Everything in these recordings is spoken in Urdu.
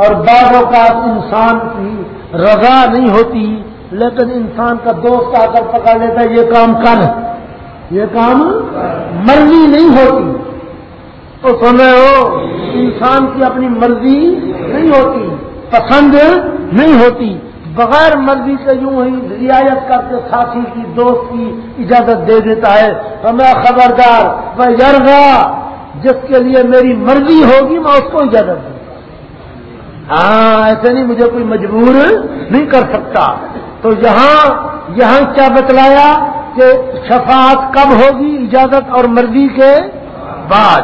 اور بعض اوقات انسان کی رضا نہیں ہوتی، لیکن انسان کا دوست آ کر پکڑ لیتا ہے، یہ کام کر۔ یہ کام مرضی نہیں ہوتی۔ تو سمے ہو، انسان کی اپنی مرضی نہیں ہوتی، پسند نہیں ہوتی۔ بغیر مرضی سے یوں ہی رعایت کر کے ساتھی کی، دوست کی اجازت دے دیتا ہے۔ تو خبردار، میں یرغا، جس کے لیے میری مرضی ہوگی، میں اس کو اجازت دوں۔ ہاں ایسے نہیں، مجھے کوئی مجبور نہیں کر سکتا۔ تو یہاں یہاں کیا بتلایا کہ شفاعت کب ہوگی، اجازت اور مرضی کے بعد؟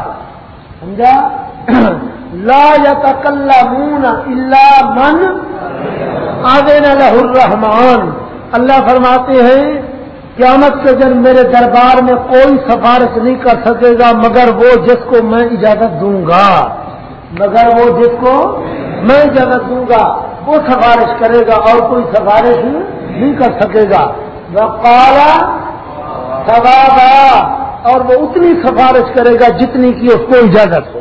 سمجھا؟ لا یتکلمون الا من آگے لہ الرحمان اللہ فرماتے ہیں، قیامت کے دن میرے دربار میں کوئی سفارش نہیں کر سکے گا، مگر وہ جس کو میں اجازت دوں گا۔ مگر وہ جس کو میں اجازت دوں گا، وہ سفارش کرے گا اور کوئی سفارش نہیں کر سکے گا۔ وہ کالا اور وہ اتنی سفارش کرے گا جتنی کی اس کو اجازت ہو۔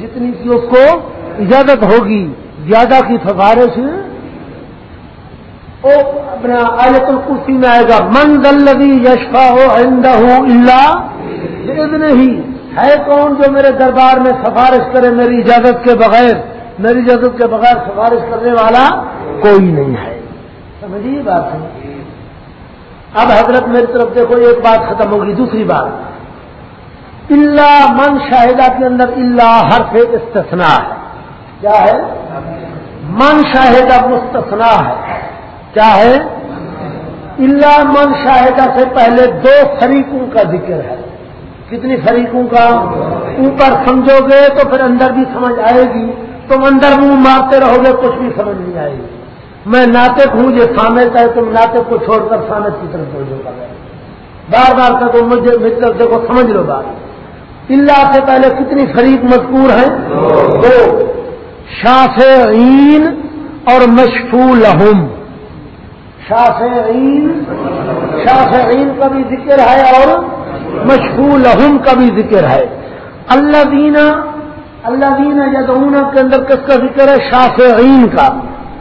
جتنی کی اس کو اجازت ہوگی، زیادہ کی سفارش۔ وہ اپنا آیت الکرسی میں آئے گا، من دلوی یشفا ہو آئندہ ہو اللہ نہیں ہے کون جو میرے دربار میں سفارش کرے میری اجازت کے بغیر؟ میری اجازت کے بغیر سفارش کرنے والا کوئی نہیں ہے۔ سمجھیے بات ہے۔ اب حضرت میری طرف دیکھو، ایک بات ختم ہوگی، دوسری بات۔ اللہ من شاہدہ کے اندر اللہ ہر سے استثنا ہے کیا ہے؟ من شاہدہ مستثنا ہے کیا ہے؟ اللہ من شاہدہ سے پہلے دو فریقوں کا ذکر ہے۔ کتنی فریقوں کا؟ اوپر سمجھو گے تو پھر اندر بھی سمجھ آئے گی۔ تم اندر منہ مارتے رہو گے، کچھ بھی سمجھ نہیں آئے گی۔ میں ناطق ہوں، یہ سامت ہے تم ناطق کو چھوڑ کر سامت کی طرف جو کر رہے بار بار کا تو مجھے طرف دیکھو، سمجھ لو بات۔ اللہ سے پہلے کتنی فریق مذکور ہیں؟ دو۔ شافعین اور مشفو لہم شافعین شافعین کا بھی ذکر ہے اور مشہور لہم کا بھی ذکر ہے۔ اللہ دینا اللہ دینا یدعون کے اندر کس کا ذکر ہے؟ شافعین کا۔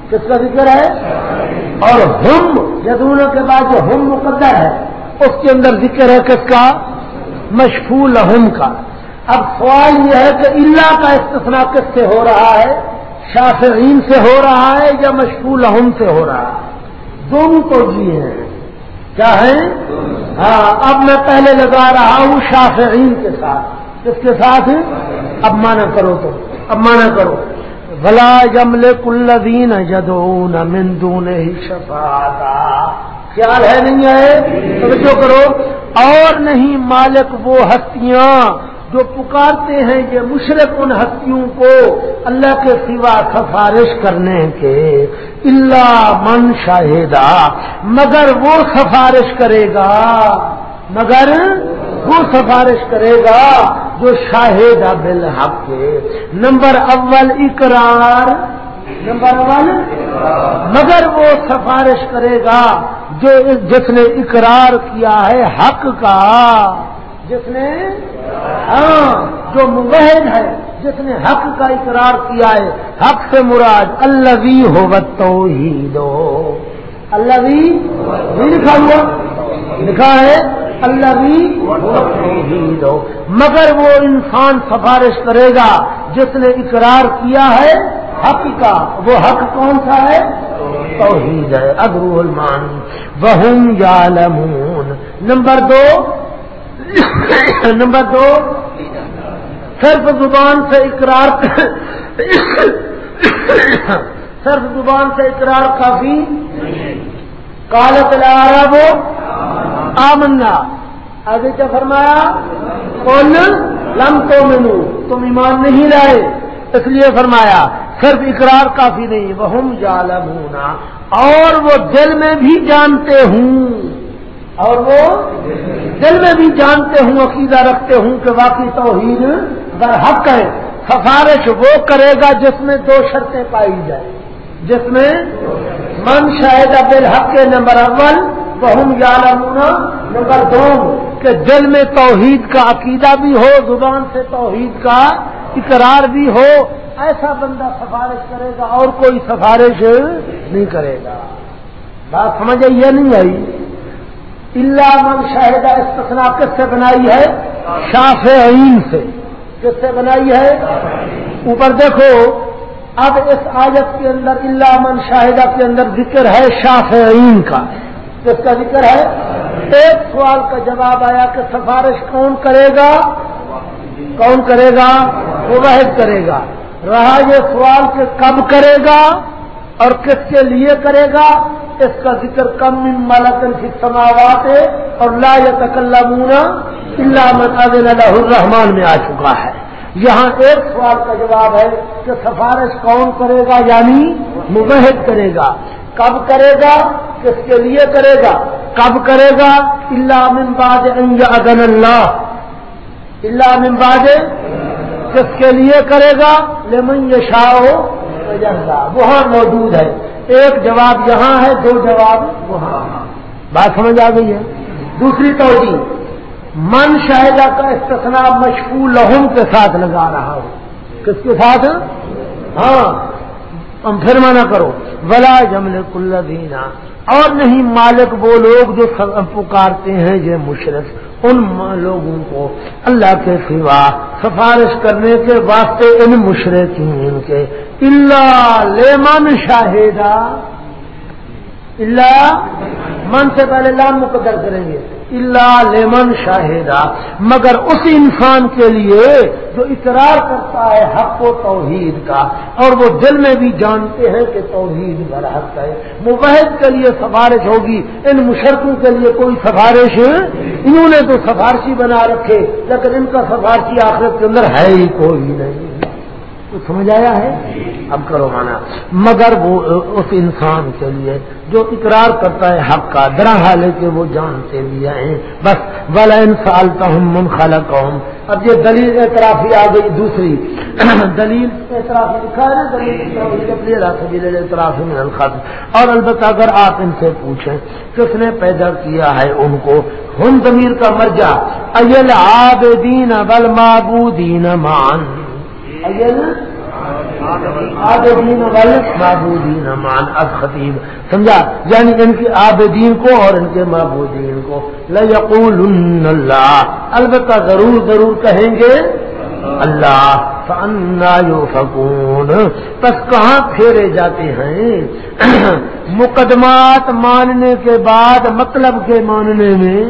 کس کا ذکر ہے؟ اور ہم یدون کے بعد جو ہم مقدر ہے، اس کے اندر ذکر ہے کس کا؟ مشہور لہم کا۔ اب سوال یہ ہے کہ اللہ کا استثنا کس سے ہو رہا ہے؟ شافعین سے ہو رہا ہے یا مشہور لہم سے ہو رہا ہے؟ دونوں تو جی ہیں۔ کیا ہے ہاں اب میں پہلے لگا رہا ہوں شافعین کے ساتھ۔ کس کے ساتھ؟ اب مانا کرو تو، اب مانا کرو۔ بلا جمل کلین جدون مندون ہی شفاتا خیال ہے نہیں ہے؟ توجہ کرو۔ اور نہیں مالک وہ ہستیاں جو پکارتے ہیں یہ مشرق ان ہستیوں کو اللہ کے سوا سفارش کرنے کے۔ اللہ من شاہدہ مگر وہ سفارش کرے گا۔ مگر وہ سفارش کرے گا جو شاہد بالحق نمبر اول اقرار، نمبر اول مگر وہ سفارش کرے گا جو جس نے اقرار کیا ہے حق کا۔ جس نے ہاں جو مبہد ہے، جس نے حق کا اقرار کیا ہے۔ حق سے مراد اللہ بھی ہو تو ہی دو اللہ بھی لکھا ہوا، لکھا ہے۔ اللہ بھی مگر وہ انسان سفارش کرے گا جس نے اقرار کیا ہے حق کا۔ وہ حق کون سا ہے؟ توحید ہے ابرو المان۔ بہم یا نمبر دو نمبر دو، صرف زبان سے اقرار صرف زبان سے اقرار کافی؟ کالت العرب، آمنا۔ آگے کیا فرمایا؟ کون لم تو مینو تم ایمان نہیں لائے۔ اس لیے فرمایا، صرف اقرار کافی نہیں وہ جالم ہونا اور وہ دل میں بھی جانتے ہوں۔ اور وہ دل میں بھی جانتے ہوں، عقیدہ رکھتے ہوں کہ واقعی توحید در حق ہے۔ سفارش وہ کرے گا جس میں دو شرطیں پائی جائیں۔ جس میں من شاہد بالحق کے نمبر اول وہ یا نمبر دو۔ کہ دل میں توحید کا عقیدہ بھی ہو، زبان سے توحید کا اقرار بھی ہو، ایسا بندہ سفارش کرے گا اور کوئی سفارش نہیں کرے گا۔ بات سمجھ آئی یہ نہیں آئی؟ اللہ من شاہدہ استثنا کس سے بنائی ہے؟ شاف عین سے۔ کس سے بنائی ہے؟ اوپر دیکھو، اب اس آیت کے اندر اللہ من شاہدہ کے اندر ذکر ہے شاف عین کا۔ کس کا ذکر ہے؟ ایک سوال کا جواب آیا کہ سفارش کون کرے گا؟ کون کرے گا؟ وہ واحد کرے گا۔ رہا یہ سوال کہ کب کرے گا اور کس کے لیے کرے گا؟ اس کا ذکر کم ملکن کی سماوات ہے اور لا تکلمون اللہ الرحمان میں آ چکا ہے۔ یہاں ایک سوال کا جواب ہے کہ سفارش کون کرے گا؟ یعنی مبحد کرے گا۔ کب کرے گا؟ کس کے لیے کرے گا؟ کب کرے گا؟ اللہ من بعد اللہ۔ اللہ من کس کے لیے کرے گا؟ لمن یشاء وہاں موجود ہے۔ ایک جواب یہاں ہے، دو جواب وہاں۔ بات سمجھ آ گئی ہے؟ دوسری توجہ من شاہدہ کا استثنا مشغول لہم کے ساتھ لگا رہا ہوں۔ کس کے ساتھ؟ ہاں۔ تم پھر منع کرو۔ بلا جمل کل دینا اور نہیں، مالک وہ لوگ جو پکارتے ہیں، یہ مشرف ان لوگوں کو اللہ کے سوا سفارش کرنے کے واسطے ان مشرقین کے۔ اللہ لیمن شاہدہ اللہ من سے پہلے لام مقدر کریں گے۔ اللہ لیمن شاہدہ۔ مگر اس انسان کے لیے جو اقرار کرتا ہے حق و توحید کا، اور وہ دل میں بھی جانتے ہیں کہ توحید برحق ہے۔ مبحد کے لیے سفارش ہوگی، ان مشرقوں کے لیے کوئی سفارش انہوں نے تو سفارشی بنا رکھے، لیکن ان کا سفارشی آخرت کے اندر ہے ہی کوئی نہیں۔ تو سمجھ آیا ہے؟ اب کرو مانا۔ مگر وہ اس انسان کے لیے جو اقرار کرتا ہے حق کا درا حال ہے کہ وہ جانتے بھی ہیں بس بلا ان سالتا ہوں من خالق ہوں اب یہ دلیل اعترافی آ گئی دوسری۔ دلیل اعترافی لکھا ہے دلیل اعترافی میں الخط اور البتہ اگر آپ ان سے پوچھیں، کس نے پیدا کیا ہے ان کو؟ ہم ضمیر کا مرجع۔ ایل آبدین بل معبودین مان ایل معبودین، مان اب خطیب۔ سمجھا؟ یعنی ان کی آبدین کو اور ان کے معبودین کو۔ لقول اللہ۔ البتہ ضرور ضرور کہیں گے، اللہ۔ فکون بس کہاں پھیرے جاتے ہیں؟ مقدمات ماننے کے بعد مطلب کے ماننے میں۔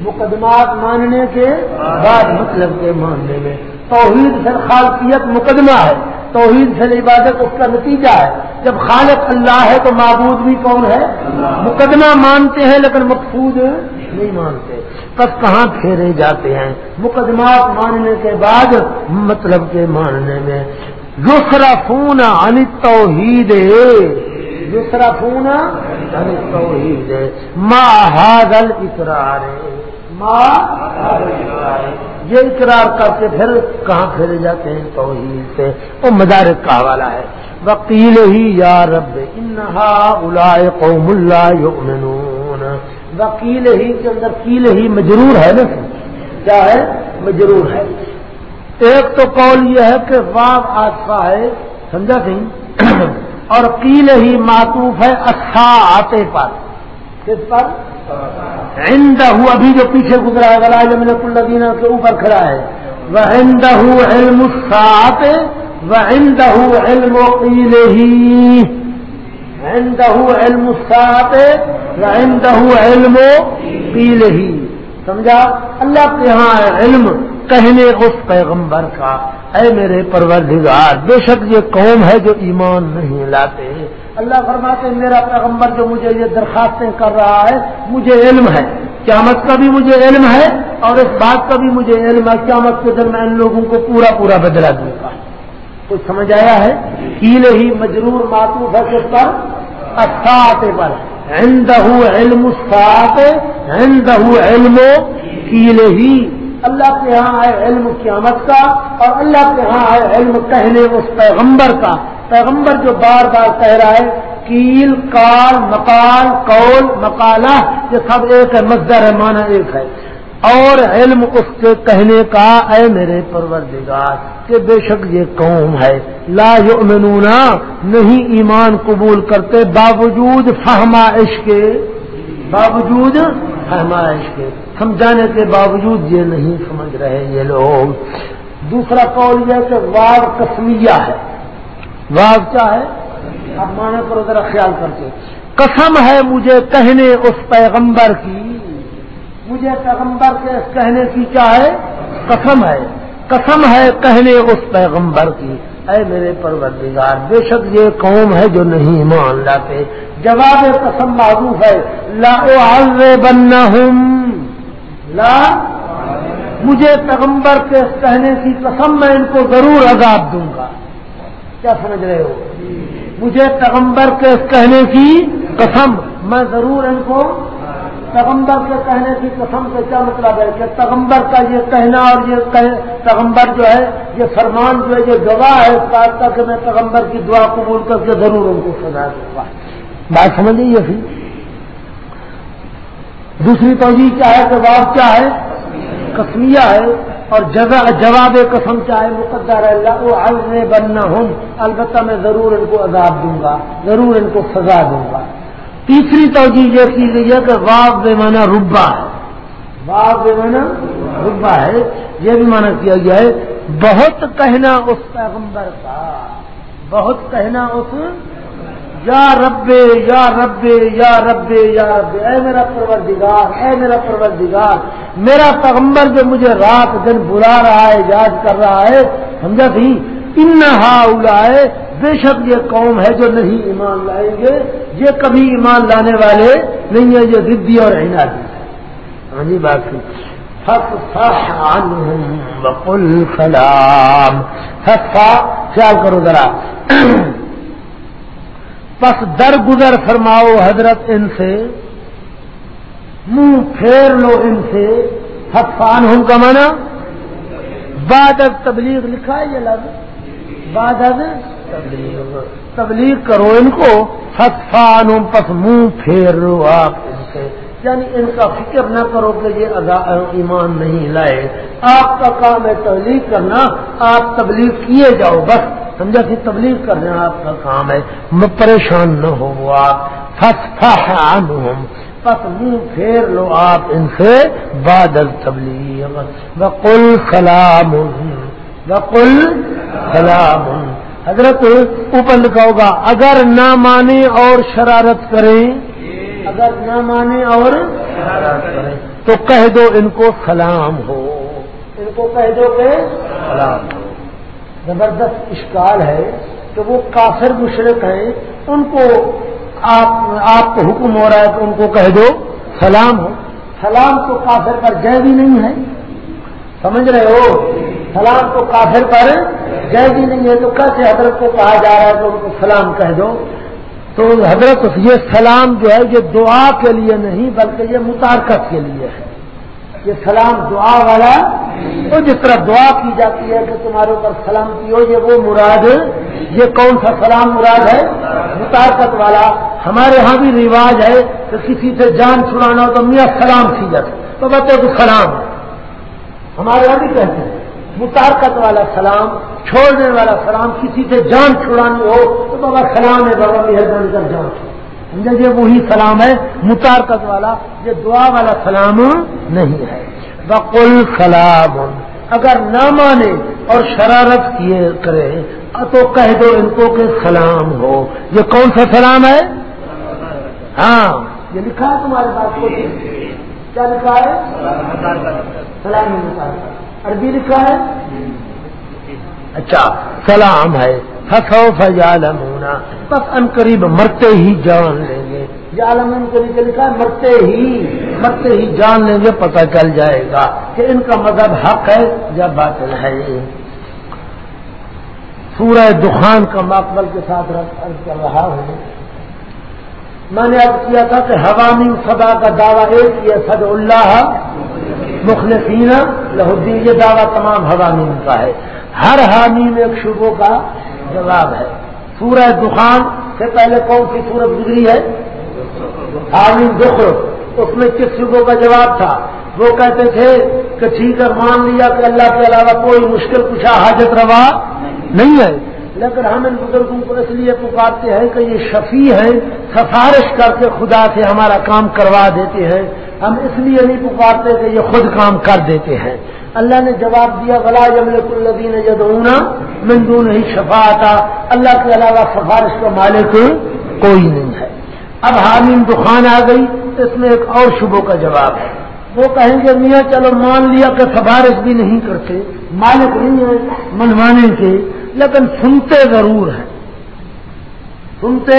مقدمات ماننے کے بعد مطلب کے ماننے میں۔ توحید سے خالقیت مقدمہ ہے۔ توحید سے عبادت اس کا نتیجہ ہے۔ جب خالق اللہ ہے تو معبود بھی کون ہے؟ مقدمہ مانتے ہیں لیکن مقصود نہیں مانتے۔ بس کہاں پھیرے جاتے ہیں؟ مقدمات ماننے کے بعد مطلب کے ماننے میں۔ دوسرا فون عن توحید دوسرا فون عن توحید ماں حاضل اقرار یہ اقرار کر کے پھر کہاں پھیرے جاتے ہیں توحید سے؟ وہ مدارک کا حوالہ ہے۔ وکیل ہی یا رب انہا الا قوم اللہ یؤمنون۔ وکیل ہی کے اندر کیل ہی مجرور ہے نا۔ کیا ہے؟ مجرور ہے۔ ایک تو قول یہ ہے کہ واو آسفا ہے، سمجھا کہیں اور کیل ہی معطوف ہے اچھا آتے پر۔ کس پر؟ ہوا ابھی جو پیچھے گزرا ہے ولا ملک الدینہ کے اوپر کھڑا ہے۔ وہ علم سات وہ علم ہی علم سات وہ علم پیل ہی سمجھا؟ اللہ کے یہاں ہے علم، کہنے اس پیغمبر کا، اے میرے پروردگار، بے شک یہ قوم ہے جو ایمان نہیں لاتے۔ اللہ فرماتے میرا پیغمبر جو مجھے یہ درخواستیں کر رہا ہے، مجھے علم ہے۔ قیامت کا بھی مجھے علم ہے اور اس بات کا بھی مجھے علم ہے۔ قیامت کے دن میں ان لوگوں کو پورا پورا بدلا دوں گا۔ کچھ سمجھ آیا ہے؟ کیل ہی مجرور ماتو ہے کس پر؟ اساتے پر۔ ہندہ علم سات ہندہ علم کیل ہی اللہ کے ہاں ہے علم قیامت کا اور اللہ کے ہاں ہے علم کہنے اس پیغمبر کا۔ پیغمبر جو بار بار کہہ رہا ہے، کیل، کال مکال کول مکالہ یہ سب ایک ہے مزدر ہے مانا ایک ہے۔ اور علم اس کے کہنے کا، اے میرے پروردگار، کہ بے شک یہ قوم ہے۔ لا یؤمنون، نہیں ایمان قبول کرتے، باوجود فہمائش کے باوجود فہمائش کے سمجھانے کے باوجود یہ نہیں سمجھ رہے یہ لوگ۔ دوسرا قول یہ کہ واو کسمیہ ہے۔ واو کیا ہے؟ اب مانے پر ذرا خیال کر کے۔ قسم ہے مجھے کہنے اس پیغمبر کی۔ مجھے پیغمبر کے کہنے کی کیا ہے؟ قسم ہے۔ قسم ہے کہنے اس پیغمبر کی۔ اے میرے پروردگار، بے شک یہ قوم ہے جو نہیں مان لاتے۔ جواب قسم معروف ہے۔ لا بننا ہوں لا، مجھے پیغمبر کے کہنے کی قسم میں ان کو ضرور عذاب دوں گا۔ کیا سمجھ رہے ہو؟ مجھے پیغمبر کے کہنے کی قسم، میں ضرور ان کو پیغمبر کے کہنے کی قسم سے کیا مطلب ہے؟ کہ پیغمبر کا یہ کہنا اور یہ پیغمبر جو ہے، یہ فرمان جو ہے، یہ گواہ ہے اس بات کا کہ میں پیغمبر کی دعا قبول کر کے ضرور ان کو سزا دوں گا۔ بات سمجھ لیجیے دوسری توجہ کیا ہے؟ کہ کیا ہے؟ کسمیا ہے۔ اور جواب قسم کیا ہے؟ مقدر اللہ وہ بننا ہوں البتہ میں ضرور ان کو عذاب دوں گا، ضرور ان کو سزا دوں گا۔ تیسری توجہ یہ کی گئی ہے کہ واغ بے مانا ربا ہے۔ واغ بے مانا ربا ہے۔ یہ بھی مانا کیا گیا ہے۔ بہت کہنا اس پیغمبر کا۔ بہت کہنا اس یا رب یا رب یا رب یا رب، اے میرا پروردگار، اے میرا پروردگار، میرا پیغمبر جو مجھے رات دن بلا رہا ہے، یاد کر رہا ہے، سمجھا تھی؟ ان اڑائے بے شک یہ قوم ہے جو نہیں ایمان لائیں گے، یہ کبھی ایمان لانے والے نہیں ہیں، یہ ردی اور عنادی ہاں جی بات بکل سلام۔ خیال کرو ذرا۔ پس در گزر فرماؤ حضرت ان سے، منہ پھیر لو ان سے حفان ہوں کا مانا بعد تبلیغ لکھا ہے یہ لفظ بعد تبلیغ۔ تبلیغ کرو ان کو فتفان پس منہ پھیر لو آپ ان سے۔ یعنی ان کا فکر نہ کرو کہ یہ ایمان نہیں لائے۔ آپ کا کام ہے تبلیغ کرنا، آپ تبلیغ کیے جاؤ بس۔ سمجھا کہ تبلیغ کرنا آپ کا کام ہے پریشان نہ ہو وہ آپ فسفان پس منہ پھیر لو آپ ان سے بادل تبلیغ وقل سلام وقل سلام۔ حضرت اوپر لکھا ہوگا، اگر نہ مانے اور شرارت کریں، اگر نہ مانے اور شرارت کریں، تو کہہ دو ان کو سلام ہو۔ ان کو کہہ دو کہ سلام ہو۔ زبردست اشکال ہے کہ وہ کافر مشرق ہیں، ان کو آپ آپ کو حکم ہو رہا ہے کہ ان کو کہہ دو، سلام ہو۔ سلام تو کافر پر جے بھی نہیں ہے۔ سمجھ رہے ہو؟ سلام تو کافر پر جائز ہی نہیں ہے۔ تو کیسے حضرت کو کہا جا رہا ہے تو ان کو سلام کہہ دو؟ تو حضرت، یہ سلام جو ہے، یہ دعا کے لیے نہیں، بلکہ یہ متارکت کے لیے ہے۔ یہ سلام دعا والا تو جس طرح دعا کی جاتی ہے کہ تمہارے اوپر سلام کی ہو، یہ وہ مراد یہ کون سا سلام مراد ہے؟ متارکت والا۔ ہمارے ہاں بھی رواج ہے کہ کسی سے جان چھڑانا ہو تو میاں سلام کی جاتی تو بتو کہ سلام۔ ہمارے یہاں بھی کہتے ہیں۔ متارکت والا سلام، چھوڑنے والا سلام، کسی سے جان چھڑانی ہو تو بابا سلام ہے، بابا مہربانی کر جان سمجھا یہ وہی سلام ہے متارکت والا، یہ دعا والا سلام نہیں ہے۔ بقل سلام۔ اگر نہ مانے اور شرارت کیے کرے تو کہہ دو ان کو کہ سلام ہو۔ یہ کون سا سلام ہے؟ ہاں یہ لکھا ہے تمہارے پاس۔ کیا لکھا ہے؟ سلام عربی لکھا ہے؟ اچھا سلام ہے۔ ہسو فجالمونا بس ان قریب مرتے ہی جان لیں گے۔ جالم ان قریب لکھا ہے مرتے ہی مرتے ہی جان لیں گے، پتہ چل جائے گا کہ ان کا مذہب حق ہے یا باطل ہے۔ سورہ دخان کا مقبل کے ساتھ کر رہا ہوں۔ میں نے اب کیا تھا کہ حوامی صدا کا دعویٰ ایک یہ سد اللہ، مخلصین لہدین یہ دعویٰ تمام حوامین کا ہے۔ ہر حامیم ایک شبوں کا جواب ہے۔ سورہ دخان سے پہلے کون سی سورت گزری ہے؟ حامیم دخر اس میں کس شبوں کا جواب تھا؟ وہ کہتے تھے کہ ٹھیک ہے، مان لیا کہ اللہ کے علاوہ کوئی مشکل کچھ حاجت روا نہیں ہے۔ لیکن ہم ان بزرگوں کو اس لیے پکارتے ہیں کہ یہ شفیع ہے سفارش کر کے خدا سے ہمارا کام کروا دیتے ہیں۔ ہم اس لیے نہیں پکارتے کہ یہ خود کام کر دیتے ہیں۔ اللہ نے جواب دیا بلا جمل الدین جدونا مندون ہی شفا آتا اللہ کے علاوہ سفارش کا مالک کوئی نہیں ہے۔ اب حامیم دخان آ گئی، اس میں ایک اور شبوں کا جواب ہے۔ وہ کہیں گے، میاں چلو مان لیا کہ سفارش بھی نہیں کرتے، مالک نہیں ہے، منوانے کے، لیکن سنتے ضرور ہیں۔ سنتے؟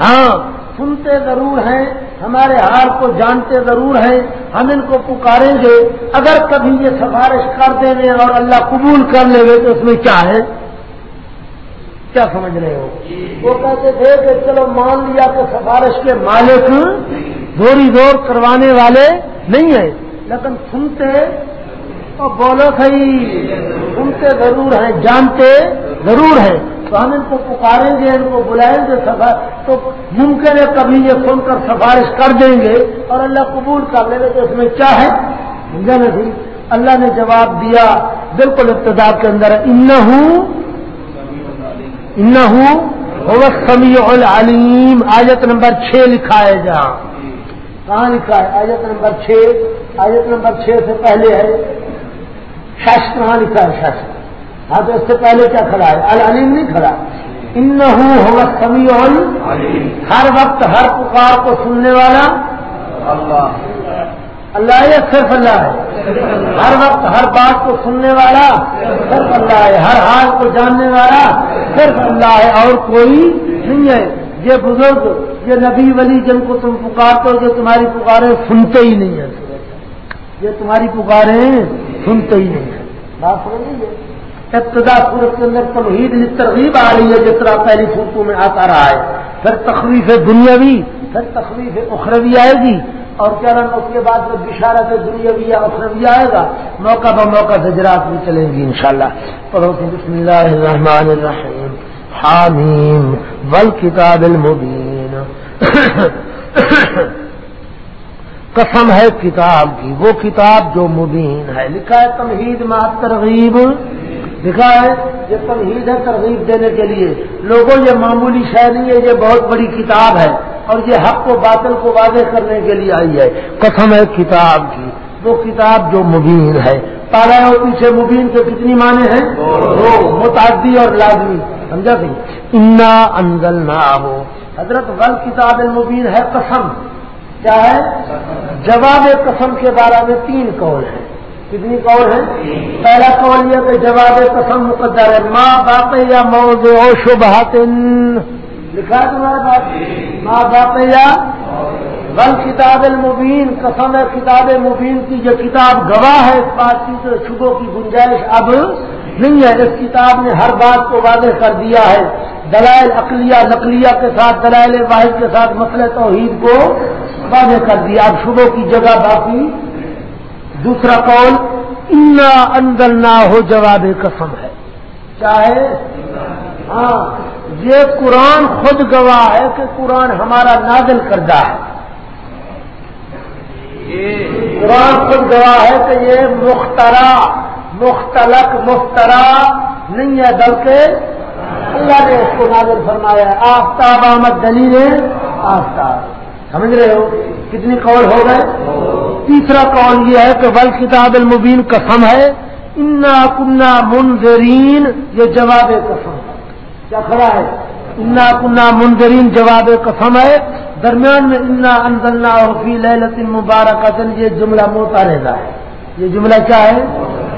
ہاں۔ سنتے ضرور ہیں، ہمارے ہار کو جانتے ضرور ہیں، ہم ان کو پکاریں گے۔ اگر کبھی یہ سفارش کر دیں گے اور اللہ قبول کر لے گے تو اس میں کیا ہے؟ کیا سمجھ رہے ہو؟ وہ کہتے تھے کہ چلو مان لیا کہ سفارش کے مالک زوری زور کروانے والے نہیں ہیں۔ لیکن سنتے اور بولو صحیح، سنتے ضرور ہیں، جانتے ضرور ہیں۔ تو ہم ان کو پکاریں گے، ان کو بلائیں گے سفر تو ممکن ہے کبھی یہ سن کر سفارش کر دیں گے اور اللہ قبول کر لیں گے تو اس میں کیا ہے۔ نہیں جی؟ اللہ نے جواب دیا، بالکل ابتدا کے اندر ان ہوں سمیع العلیم، آیت نمبر چھ لکھا ہے جہاں۔ کہاں لکھا ہے؟ آیت نمبر چھ، آیت نمبر چھ سے پہلے ہے۔ شش کہاں لکھا ہے؟ شش ہاں تو اس سے پہلے کیا کھڑا ہے؟ العلیم نہیں کھڑا۔ ان ہوں سمیع ہر وقت ہر پکار کو سننے والا اللہ۔ اللہ ہے صرف اللہ ہے۔ ہر وقت ہر بات کو سننے والا صرف اللہ ہے۔ ہر حال کو جاننے والا صرف اللہ ہے۔ اور کوئی نہیں ہے۔ یہ بزرگ، یہ نبی ولی جن کو تم پکارتے ہو، جو تمہاری پکاریں سنتے ہی نہیں ہیں۔ یہ تمہاری پکاریں سنتے ہی نہیں ہیں۔ بات سمجھ لیجیے ابتدا سورت کے اندر توحید ترغیب آ رہی ہے، جس طرح پہلی فوٹو میں آتا رہا ہے۔ پھر تخلیف دنیاوی، پھر تخلیف اخروی آئے گی۔ اور کیا نام اس کے بعد میں بشارت دنیاوی یا اخروی آئے گا، موقع ب موقع گجرات بھی چلیں گی انشاءاللہ۔ پڑھو بسم اللہ الرحمن الرحیم۔ حامیم۔ والکتاب المبین۔ قسم ہے کتاب کی، وہ کتاب جو مبین ہے۔ لکھا ہے تمہید مات ترغیب۔ لکھا ہے یہ تمہید ہے ترغیب دینے کے لیے۔ لوگوں، یہ معمولی شہ نہیں ہے، یہ بہت بڑی کتاب ہے۔ اور یہ حق کو باطل کو واضح کرنے کے لیے آئی ہے۔ قسم ہے کتاب کی۔ وہ کتاب جو مبین ہے۔ تارا اور پیچھے مبین کے کتنی معنی ہیں؟ وہ متعدی اور لازمی۔ سمجھا سی انا انزل نہ ہو حضرت ول کتاب المبین ہے قسم۔ کیا ہے؟ جواب قسم کے بارے میں تین قول ہیں۔ کتنی قول ہیں؟ پہلا قول یہ کہ جواب قسم مقدر ہے ماں باپ یا موضوع شبہات۔ لکھا ہے تمہارے پاس ماں باپ یا ول کتاب المبین قسم ہے کتاب مبین کی، یہ کتاب گواہ ہے، اس بات کی تو شبوں کی گنجائش اب نہیں ہے۔ اس کتاب نے ہر بات کو واضح کر دیا ہے۔ دلائل اقلیہ نقلیہ کے ساتھ، دلائل واحد کے ساتھ مسئلہ توحید کو واضح کر دیا۔ اب شبوں کی جگہ باقی دوسرا قول، انا اندر نہ ہو جواب قسم ہے۔ چاہے؟ ہاں یہ قرآن خود گواہ ہے کہ قرآن ہمارا نازل کردہ ہے۔ قرآن خود گواہ ہے کہ یہ مخترا مختلق مخترا نہیں ہے، بلکہ اللہ نے اس کو نازل فرمایا ہے۔ آفتاب آمد دلیل آفتاب۔ سمجھ رہے ہو؟ کتنی قول ہو گئے؟ تیسرا قول یہ ہے کہ بل کتاب المبین قسم ہے، انا کنا منظرین یہ جواب قسم ہے۔ کیا کھڑا ہے؟ انا کنا منظرین جواب قسم ہے۔ درمیان میں انا انزلنا فی لہلت مبارک یہ جملہ موتا رہتا ہے۔ یہ جملہ کیا ہے؟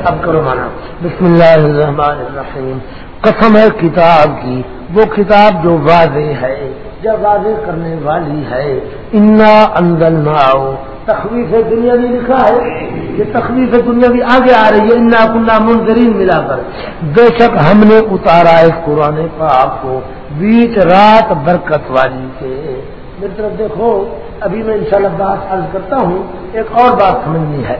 اب کرو مانا۔ بسم اللہ الرحمن الرحیم۔ قسم ہے کتاب کی۔ وہ کتاب جو واضح ہے۔ یا واضح کرنے والی ہے۔ انا اندل نہ تخویف دنیا بھی لکھا ہے یہ تخویف دنیا بھی آگے آ رہی ہے۔ انا کنہ منظرین ملا کر بے شک ہم نے اتارا ہے قرآن پاک کو بیچ رات برکت والی کے میری طرف دیکھو ابھی میں انشاءاللہ بات عرض کرتا ہوں۔ ایک اور بات سمجھنی ہے۔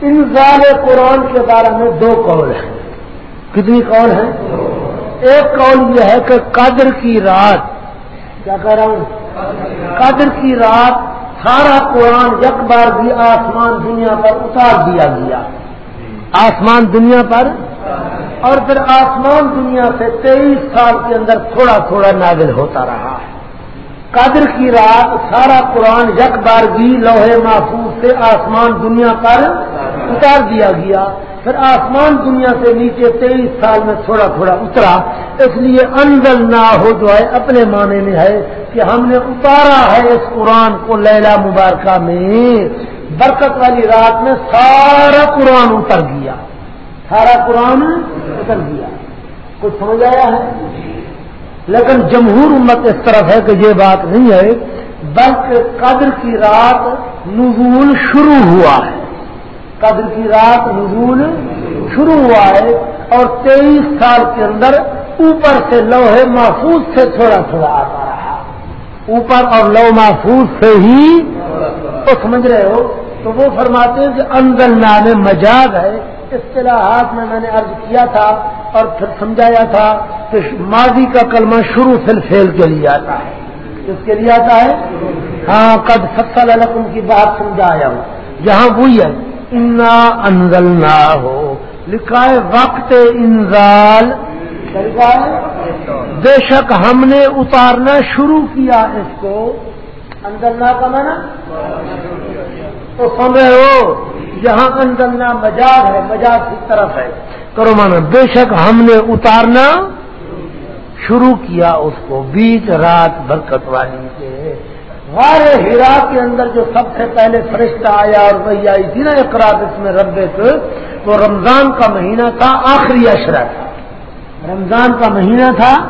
انزال قرآن کے بارے میں دو قول ہیں۔ کتنی قول ہیں؟ ایک قول یہ ہے کہ قدر کی رات کیا کہہ رہا ہوں؟ قدر کی رات سارا قرآن یک بار بھی آسمان دنیا پر اتار دیا گیا۔ آسمان دنیا پر اور پھر آسمان دنیا سے تیئیس سال کے اندر تھوڑا تھوڑا نازل ہوتا رہا۔ ہے قدر کی رات سارا قرآن یک بار بھی لوہے محفوظ سے آسمان دنیا پر اتار دیا گیا۔ پھر آسمان دنیا سے نیچے تیئیس سال میں تھوڑا تھوڑا اترا، اس لیے اندر نہ ہو جو ہے اپنے معنی میں ہے کہ ہم نے اتارا ہے اس قرآن کو لیلا مبارکہ میں۔ برکت والی رات میں سارا قرآن اتر گیا۔ سارا قرآن اتر گیا۔ کچھ سمجھ آیا ہے؟ لیکن جمہور امت اس طرف ہے کہ یہ بات نہیں ہے، بلکہ قدر کی رات نزول شروع ہوا ہے۔ قدر کی رات نزول شروع ہوا ہے اور تیئیس سال کے اندر اوپر سے لوہے محفوظ سے تھوڑا تھوڑا آتا رہا۔ اوپر اور لو محفوظ سے ہی تو سمجھ رہے ہو؟ تو وہ فرماتے ہیں کہ اندر نام مجاز ہے۔ اصطلاحات میں میں نے عرض کیا تھا اور پھر سمجھایا تھا کہ ماضی کا کلمہ شروع فل فیل کے لیے آتا ہے۔ کس کے لیے آتا ہے؟ ہاں قد فتح الحکم کی بات سمجھایا ہوں۔ جہاں وہی ہے۔ انا انزل نہ ہو لکھا ہے وقت انزال۔ بے شک ہم نے اتارنا شروع کیا اس کو۔ انزلنا کا مانا تو سن رہے ہو جہاں انزلنا مجاز ہے، مجاز کی طرف ہے۔ کرو مانا بے شک ہم نے اتارنا شروع کیا اس کو، بیچ رات برکت والی کے۔ غار ہیرا کے اندر جو سب سے پہلے فرشتہ آیا اور وہی آئی تھی نا اقرار اس میں رب وہ رمضان کا مہینہ تھا، آخری اشرا تھا۔ رمضان کا مہینہ تھا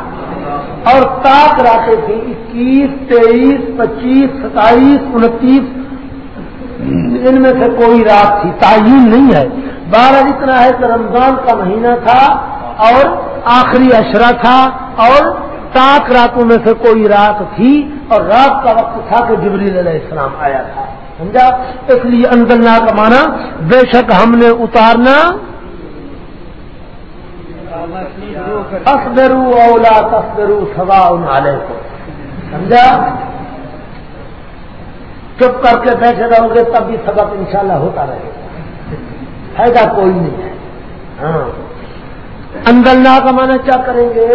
اور تاک راتیں تھی اکیس، تیئیس، پچیس، ستائیس، انتیس۔ ان میں سے کوئی رات تھی۔ تعین نہیں ہے۔ بارہ اتنا ہے کہ رمضان کا مہینہ تھا اور آخری اشرا تھا اور سات راتوں میں سے کوئی رات تھی اور رات کا وقت تھا کہ جبریل علیہ السلام آیا تھا۔ سمجھا؟ اس لیے اندلنا کا مانا بے شک ہم نے اتارنا۔ تصبرو اولا تصبرو سوا نالے کو سمجھا؟ چپ کر کے بیٹھے رہو گے تب بھی سبق انشاءاللہ ہوتا رہے گا۔ فائدہ کوئی نہیں ہے۔ ہاں۔ اندلنا کا معنی کیا کریں گے؟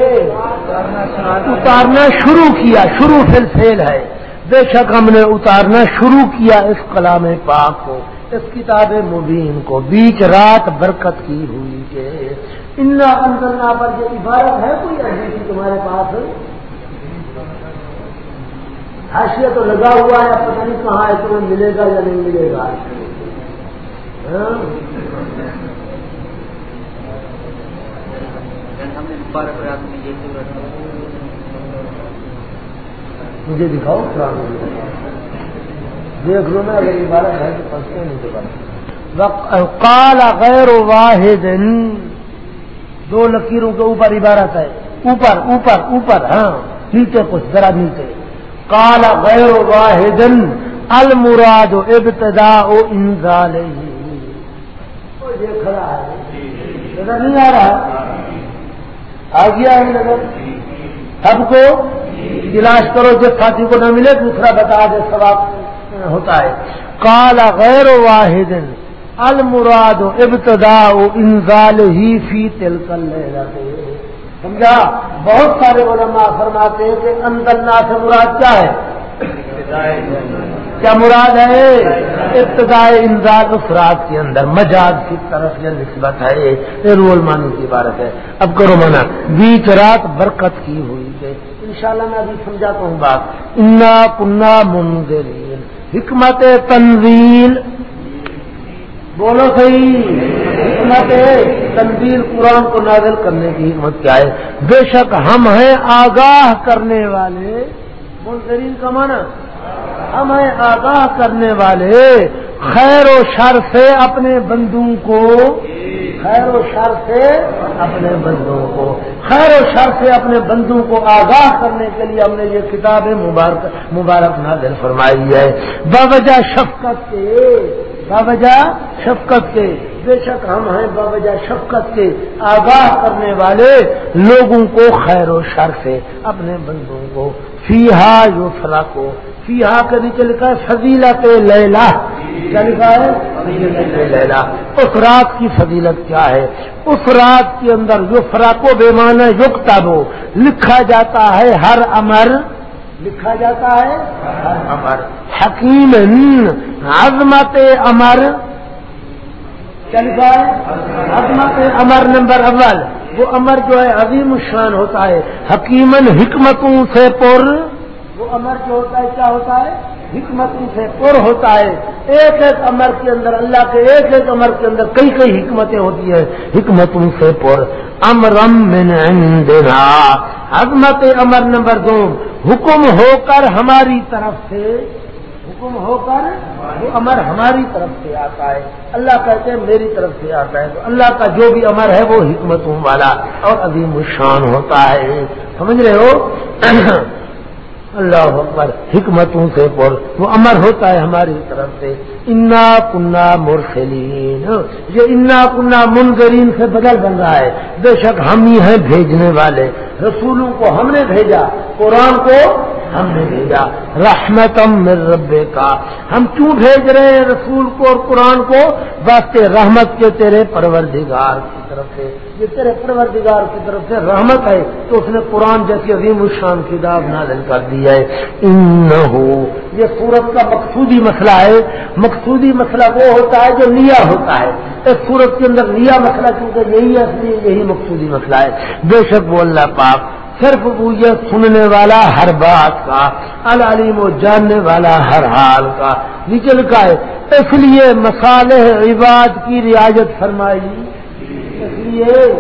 اتارنا شروع کیا، شروع پھر فیل ہے۔ بے شک ہم نے اتارنا شروع کیا اس کلام پاک کو، اس کتاب مبین کو۔ بیچ رات برکت کی ہوئی کہ ان اندلنا پر جو عبارت ہے کوئی ایسی تمہارے پاس؟ حاشیہ تو لگا ہوا ہے، پتہ نہیں کہاں ہے، تمہیں ملے گا یا نہیں ملے گا۔ ہاں؟ مجھے دکھاؤ دیکھ لو نا، اگر عبارت ہے تو پڑھتے نہیں تو کال غیر واحد۔ دو لکیروں کے اوپر عبارت ہے۔ اوپر اوپر اوپر ہاں نیچے کچھ، ذرا نیچے۔ کال غیر واحد۔ المراد ابتدا او انزال یہ کھڑا ہے۔ نہیں آ رہا۔ آ گیا ہے نظر؟ سب کو تلاش کرو جب ساتھی کو نہ ملے دوسرا بتا دے سواب ہوتا ہے۔ کالا غیر واحد، المراد ابتدا انزال ہی فی تل کر لے جاتے سمجھا؟ بہت سارے علماء فرماتے ہیں کہ اندر سے مراد کیا ہے؟ کیا مراد ہے؟ ابتدائی انزاد افراد کے اندر، مجاز کی طرف یہ نسبت ہے، یہ رول مانی کی عبارت ہے۔ اب کرو منع بیچ رات برکت کی ہوئی ہے۔ انشاءاللہ میں ابھی سمجھاتا ہوں بات۔ انا پنا منظرین حکمت تنزیل۔ بولو صحیح۔ حکمت تنزیل قرآن کو نازل کرنے کی حکمت کیا ہے؟ بے شک ہم ہیں آگاہ کرنے والے۔ منظرین کا معنی۔ ہمیں آگاہ کرنے والے۔ خیر و شر سے اپنے بندوں کو۔ خیر و شر سے اپنے بندوں کو۔ خیر و شر سے اپنے بندوں کو آگاہ کرنے کے لیے ہم نے یہ کتاب مبارک مبارک نازل فرمائی ہے۔ باوجہ شفقت کے۔ باوجہ شفقت کے۔ بے شک ہم ہیں باوجہ شفقت کے۔ آگاہ کرنے والے لوگوں کو خیر و شر سے اپنے بندوں کو۔ فی یو کو سیاح کے نیچے لکھا ہے فضیلت لیلا کیا لکھا ہے؟ لیلا اس رات کی فضیلت کیا ہے؟ اس رات کے اندر جو فراق و بیمان یوگتا وہ لکھا جاتا ہے ہر امر۔ لکھا جاتا ہے ہر امر۔ حکیم عظمت امر۔ کیا لکھا ہے؟ عظمت امر نمبر اول۔ وہ امر جو ہے عظیم الشان ہوتا ہے۔ حکیمن حکمتوں سے پر۔ وہ امر جو ہوتا ہے، کیا ہوتا ہے؟ حکمت سے پر ہوتا ہے۔ ایک ایک امر کے اندر، اللہ کے ایک ایک امر کے اندر کئی کئی حکمتیں ہوتی ہیں۔ حکمتوں سے پر۔ امرم من عندنا۔ عظمت امر نمبر دو۔ حکم ہو کر ہماری طرف سے، حکم ہو کر وہ امر ہماری طرف سے آتا ہے۔ اللہ کہتے ہیں، میری طرف سے آتا ہے۔ تو اللہ کا جو بھی امر ہے، وہ حکمتوں والا اور عظیم الشان ہوتا ہے۔ سمجھ رہے ہو؟ اللہ اکبر، حکمتوں سے پر وہ امر ہوتا ہے ہماری طرف سے۔ انا کنا مرسلین۔ یہ انا کنا منظرین سے بدل بن رہا ہے۔ بے شک ہم ہی ہیں بھیجنے والے۔ رسولوں کو ہم نے بھیجا، قرآن کو ہم نے بھیجا رحمتم من رب کا ہم کیوں بھیج رہے ہیں رسول کو اور قرآن کو؟ واسطے رحمت کے تیرے پروردگار کی طرف سے۔ یہ تیرے پروردگار کی طرف سے رحمت ہے تو اس نے قرآن جیسی عظیم الشان کتاب نازل کر دی ہے۔ ان یہ سورت کا مقصودی مسئلہ ہے۔ مقصودی مسئلہ وہ ہوتا ہے جو نیا ہوتا ہے۔ اس سورت کے اندر نیا مسئلہ کیونکہ یہی اصلی یہی مقصودی مسئلہ ہے۔ بے شک وہ اللہ پاک صرف یہ سننے والا ہر بات کا، العلیم و جاننے والا ہر حال کا۔ نکل کا ہے اس لیے مسالح عباد کی رعایت فرمائی۔ اس لیے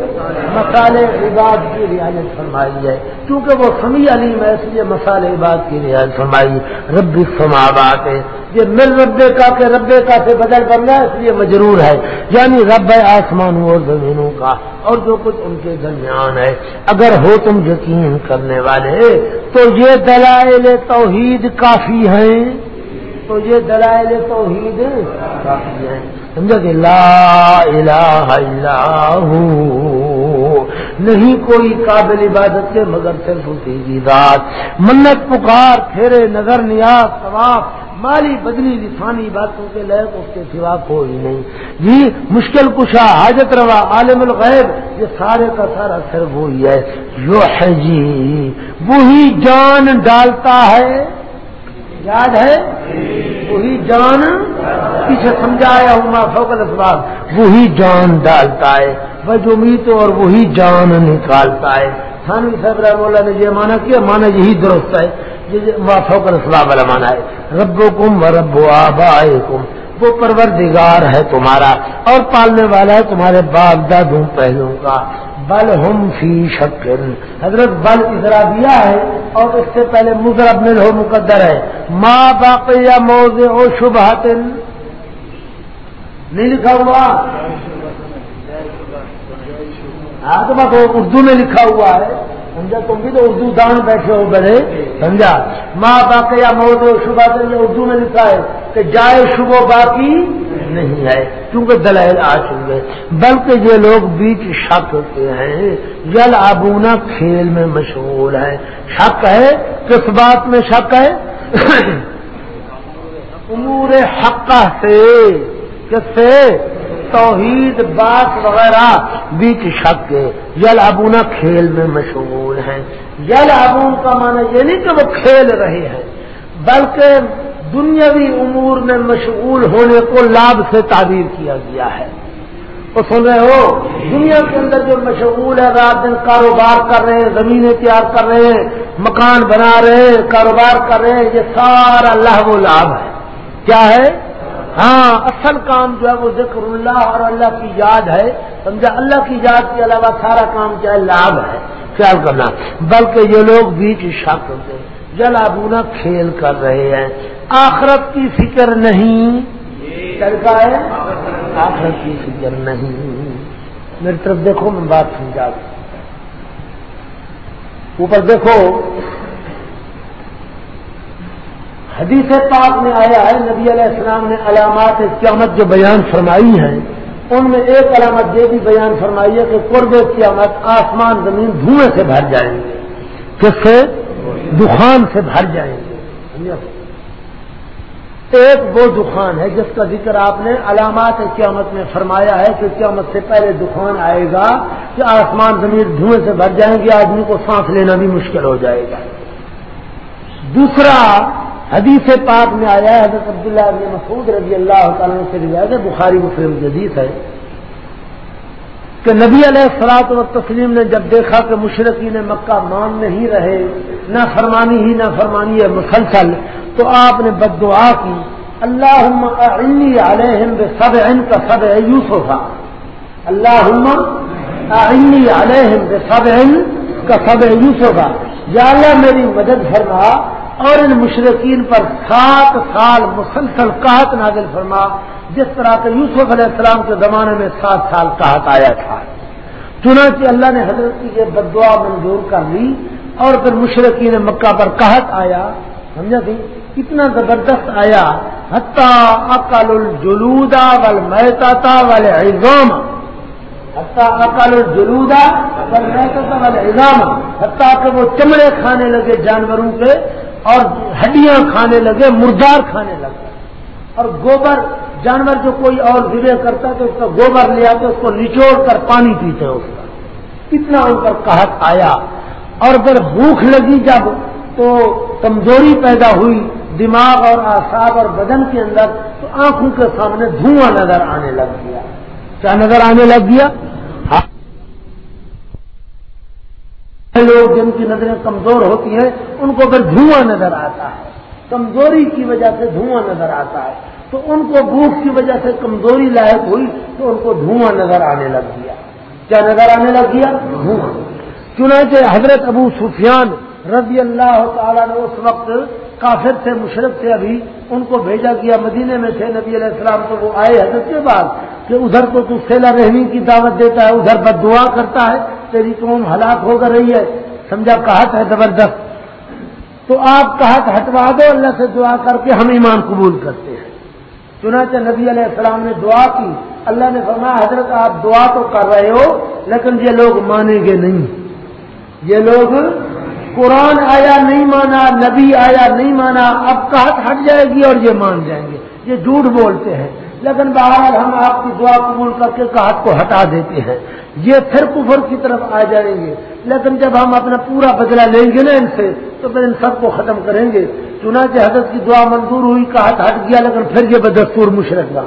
مسالے عباد کی رعایت فرمائی ہے۔ کیونکہ وہ سمی علیم ہے، اس لیے مسال عباد کی رعایت فرمائی۔ رب سماوات ہے۔ یہ مل ربے کا کہ ربے کا سے بدل بن ہے اس لیے مجرور ہے۔ یعنی رب آسمان و زمینوں کا اور جو کچھ ان کے درمیان ہے۔ اگر ہو تم یقین کرنے والے، تو یہ دلائل توحید کافی ہیں۔ تو یہ دلائل توحید کافی ہیں۔ سمجھا کہ لا الہ الا ہو۔ نہیں کوئی قابل عبادت کے مگر صرف اسی کی ذات۔ منت پکار، پھیرے، نظر، نیاز ثواب مالی، بدلی، لسانی باتوں کے لیے اس کے سوا کوئی نہیں۔ جی مشکل کشا، حاجت روا، عالم الغیب، یہ سارے کا سارا صرف وہی ہے۔ جو ہے جی وہی جان ڈالتا ہے۔ یاد ہے؟ وہی جان پیچھے سمجھایا ہوں میں فوکل اسباب وہی جان ڈالتا ہے۔ بج امید اور وہی جان نکالتا ہے۔ تھانوی صاحب رحم اللہ نے یہ مانا کیا مانا یہی درست ہے۔ فوکل اسباب والا مانا ہے۔ رب کم و رب آبا وہ پروردگار ہے تمہارا اور پالنے والا ہے تمہارے باپ دادوں پہلوں کا۔ بل ہم فی شکن۔ حضرت بل ادرا دیا ہے اور اس سے پہلے مضرب مل ہو مقدر ہے۔ ماں باپ یا موز او شبہ نہیں لکھا ہوا۔ ہاں تو بات اردو میں لکھا ہوا ہے۔ سمجھا؟ تم بھی تو اردو دان بیٹھے ہو بڑے۔ سمجھا؟ ماں باقی یا موت شبہ یہ اردو میں لکھا ہے کہ جائے شبہ باقی نہیں ہے کیونکہ دلائل آ چکے بلکہ یہ لوگ بیچ شک ہوتے ہیں۔ جل آبونا کھیل میں مشغول ہے شک ہے؟ کس بات میں شک ہے؟ امور حقہ سے۔ سے توحید بات وغیرہ بیچ شک یل ابونا کھیل میں مشغول ہیں۔ یل ابون کا معنی یہ نہیں کہ وہ کھیل رہے ہیں، بلکہ دنیاوی امور میں مشغول ہونے کو لابھ سے تعبیر کیا گیا ہے۔ وہ سن رہے ہو، دنیا کے اندر جو مشغول ہے رات دن کاروبار کر رہے ہیں، زمینیں تیار کر رہے ہیں، مکان بنا رہے ہیں، کاروبار کر رہے ہیں، یہ سارا لہو لابھ ہے۔ کیا ہے؟ ہاں اصل کام جو ہے وہ ذکر اللہ اور اللہ کی یاد ہے۔ سمجھا؟ اللہ کی یاد کے علاوہ سارا کام کیا ہے؟ لابھ ہے۔ خیال کرنا۔ بلکہ یہ لوگ بیچ شک ہوتے جلا بونا کھیل کر رہے ہیں۔ آخرت کی فکر نہیں۔ چلتا ہے؟ آخرت کی فکر نہیں۔ میری طرف دیکھو، میں بات سمجھا اوپر دیکھو حدیث پاک میں آیا ہے، نبی علیہ السلام نے علامات قیامت جو بیان فرمائی ہیں، ان میں ایک علامت یہ بھی بیان فرمائی ہے کہ قرب قیامت آسمان زمین دھوئیں سے بھر جائیں گے، کس سے؟ دخان سے بھر جائیں گے۔ ایک وہ دخان ہے جس کا ذکر آپ نے علامات قیامت میں فرمایا ہے کہ قیامت سے پہلے دخان آئے گا کہ آسمان زمین دھوئیں سے بھر جائیں گے، آدمی کو سانس لینا بھی مشکل ہو جائے گا۔ دوسرا حدیث پاک میں آیا ہے، حضرت عبداللہ عبد مسعود رضی اللہ تعالیٰ سے روایت ہے، بخاری مسلم جدید ہے کہ نبی علیہ السلاط و تسلیم نے جب دیکھا کہ مشرقی نے مکہ مان نہیں رہے، نہ فرمانی ہی، نہ فرمانی ہے مسلسل، تو آپ نے بد دعا کی اللہ علی علیہم سب ان کا سب یوسف اللہ علیہم سب ان کا سب یوسف یا اللہ میری مدد فرما اور ان مشرقین پر سات سال مسلسل قحط نازل فرما، جس طرح کے یوسف علیہ السلام کے زمانے میں سات سال قحط آیا تھا۔ چنانچہ اللہ نے حضرت کی یہ بدعا منظور کر لی اور پھر مشرقین مکہ پر قحط آیا۔ سمجھا تھی کتنا زبردست آیا۔ حتہ اکل الجلودا ول محتا ول ایزام حتہ اکل الجلودا ول محتا ول ایزام حتہ کہ وہ چمڑے کھانے لگے جانوروں کے اور ہڈیاں کھانے لگے، مردار کھانے لگے۔ اور گوبر، جانور جو کوئی اور ذبے کرتا تو اس کا گوبر لے آتے، اس کو نچوڑ کر پانی پیتے اس کا۔ کتنا ان پر قحط آیا۔ اور اگر بھوک لگی جب تو کمزوری پیدا ہوئی، دماغ اور آساب اور بدن کے اندر تو آنکھوں کے سامنے دھواں نظر آنے لگ گیا۔ کیا نظر آنے لگ گیا؟ لوگ جن کی نظریں کمزور ہوتی ہیں، ان کو اگر دھواں نظر آتا ہے، کمزوری کی وجہ سے دھواں نظر آتا ہے، تو ان کو بھوک کی وجہ سے کمزوری لائق ہوئی، تو ان کو دھواں نظر آنے لگ گیا۔ کیا نظر آنے لگ گیا؟ دھواں۔ چنانچہ حضرت ابو سفیان رضی اللہ تعالیٰ نے اس وقت کافر تھے، مشرق تھے، ابھی ان کو بھیجا گیا، مدینے میں تھے۔ نبی علیہ السلام تو وہ آئے حضرت کے بعد کہ ادھر تو تو سیلا رہنی کی دعوت دیتا ہے، ادھر بد دعا کرتا ہے۔ تیری قوم ہلاک ہو کر رہی ہے؟ سمجھا کہت ہے زبردست. تو آپ کہت ہٹوا دو، اللہ سے دعا کر کے ہم ایمان قبول کرتے ہیں۔ چنانچہ نبی علیہ السلام نے دعا کی۔ اللہ نے فرمایا، حضرت آپ دعا تو کر رہے ہو، لیکن یہ لوگ مانیں گے نہیں۔ یہ لوگ قرآن آیا نہیں مانا، نبی آیا نہیں مانا، اب کہت ہٹ جائے گی اور یہ مان جائیں گے۔ یہ جھوٹ بولتے ہیں۔ لیکن بہرحال ہم آپ کی دعا قبول کر کے کہت کو ہٹا دیتے ہیں۔ یہ پھر کفر کی طرف آ جائیں گے۔ لیکن جب ہم اپنا پورا بدلہ لیں گے نا ان سے، تو پھر ان سب کو ختم کریں گے۔ چنانچہ حضرت کی دعا منظور ہوئی، کہت ہٹ گیا، لیکن پھر یہ بدستور مشرق گا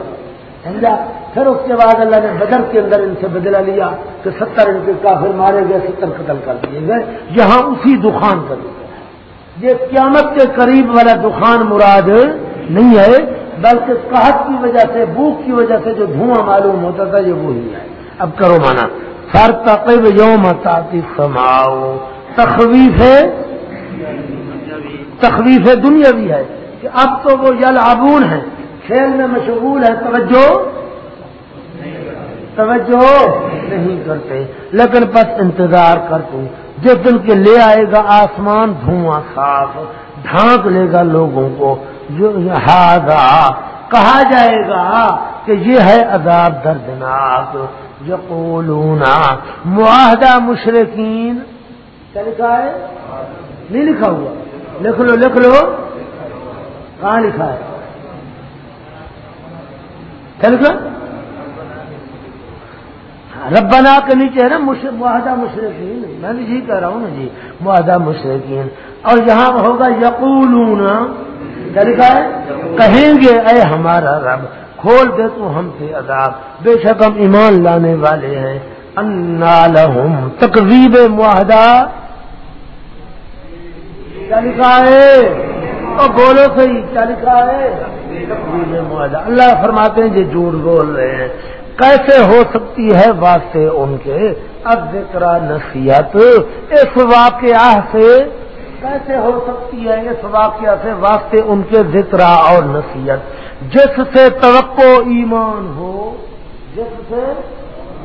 سمجھا؟ پھر اس کے بعد اللہ نے بدر کے اندر ان سے بدلا لیا کہ ستر ان کے کافر مارے گئے، ستر قتل کر دیے گئے۔ یہاں اسی دکان پر۔ یہ قیامت کے قریب والا دکان مراد نہیں ہے۔ بلکہ قحط کی وجہ سے، بھوک کی وجہ سے جو دھواں معلوم ہوتا تھا، یہ وہی ہے۔ اب کرو مانا سر تقیب یوم تاطی سماؤ تخویف ہے تخویف دنیا بھی ہے کہ اب تو وہ یل آبون ہے کھیل میں مشغول ہے توجہ؟ توجہ؟ نہیں کرتے۔ لیکن بس انتظار کر تو، جس دن کے لے آئے گا آسمان، دھواں صاف۔ ڈھانک لے گا لوگوں کو، جو ہاضا کہا جائے گا کہ یہ ہے عذاب دردناک۔ یقولون، معاہدہ مشرقین کیا لکھا ہے؟ نہیں لکھا ہوا۔ لکھ لو لکھ لو۔ کہاں لکھا ہے؟ کیا لکھا؟ ربنا کے نیچے ہے نا معاہدہ مشرقین میں بھی یہی کہہ رہا ہوں نا جی معاہدہ مشرقین اور یہاں ہوگا یقولون، کیا لکھا ہے؟ کہیں گے، اے ہمارا رب، کھول دے تو ہم سے عذاب۔ بے شک ہم ایمان لانے والے ہیں۔ انا لہم تقریب معاہدہ کیا لکھا ہے؟ اور بولو صحیح، کیا لکھا ہے؟ تقریب معاہدہ اللہ فرماتے ہیں، یہ جھوٹ بول رہے ہیں۔ کیسے ہو سکتی ہے واسطے ان کے؟ اب ذکر نصیحت، اس واقعہ سے کیسے ہو سکتی ہے اس واقعہ سے واسطے ان کے ذکر اور نصیحت۔ جس سے توقع ایمان ہو، جس سے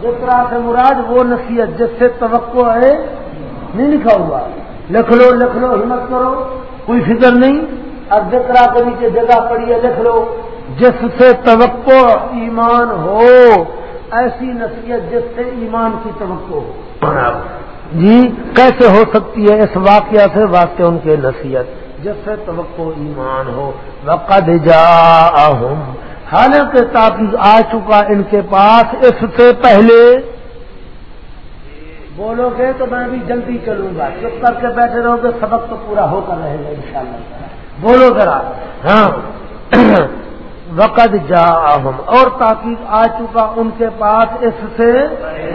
ذکر سے مراد وہ نصیحت جس سے توقع ہے، نہیں لکھا ہوا۔ لکھ لو لکھ لو، ہمت کرو، کوئی فکر نہیں۔ اب ذکر کے نیچے جگہ پڑی ہے، لکھ لو۔ جس سے توقع ایمان ہو، ایسی نصیحت جس سے ایمان کی توقع ہو۔ جی کیسے ہو سکتی ہے اس واقعہ سے؟ واقع ان کے نصیحت۔ جس سے توقع ایمان ہو، وقد جا حالانکہ تاکہ آ چکا ان کے پاس اس سے پہلے۔ بولو گے تو میں بھی جلدی چلوں گا۔ چپ کر کے بیٹھے رہو گے، سبق تو پورا ہو کر رہے گا انشاءاللہ۔ بولو ذرا۔ ہاں۔ وقت جا اور تاکہ آ چکا ان کے پاس اس سے۔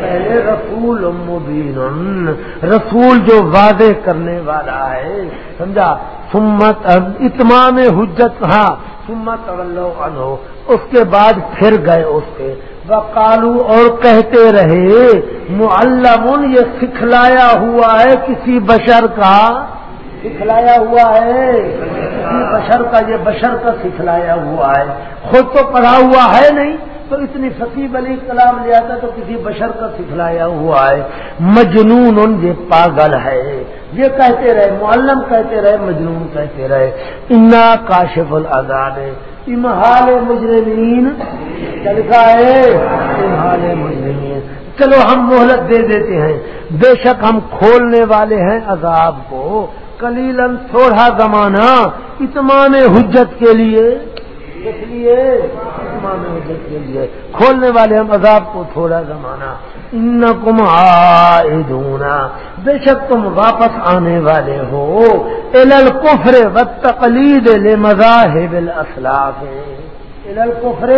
پہلے رسول مبین رسول جو وعدے کرنے والا ہے سمجھا؟ سمت اتمام حجت ہاں سمت انو اس کے بعد پھر گئے اس وہ کالو اور کہتے رہے معلم یہ سکھلایا ہوا ہے کسی بشر کا۔ سکھلایا ہوا ہے۔ کسی بشر کا یہ بشر کا سکھلایا ہوا ہے۔ خود تو پڑھا ہوا ہے نہیں، تو اتنی فصیب علی کلام لے آتا تو کسی بشر کا سکھلایا ہوا ہے۔ مجنون ان یہ پاگل ہے۔ یہ کہتے رہے، معلم کہتے رہے، مجنون کہتے رہے۔ انا کاشف العذاب۔ امہال مجرمین۔ چلتا ہے؟ امہال مجرمین۔ چلو ہم مہلت دے دیتے ہیں۔ بے شک ہم کھولنے والے ہیں عذاب کو۔ کلیلن تھوڑا زمانہ اتمان حجت کے لیے۔ اس لیے؟ اتمان حجت کے لیے۔ کھولنے والے ہم عذاب کو تھوڑا زمانہ۔ ان کم آنا بے شک تم واپس آنے والے ہو۔ الل کفر و تقلید لے مذاہب الاسلاف الل کفر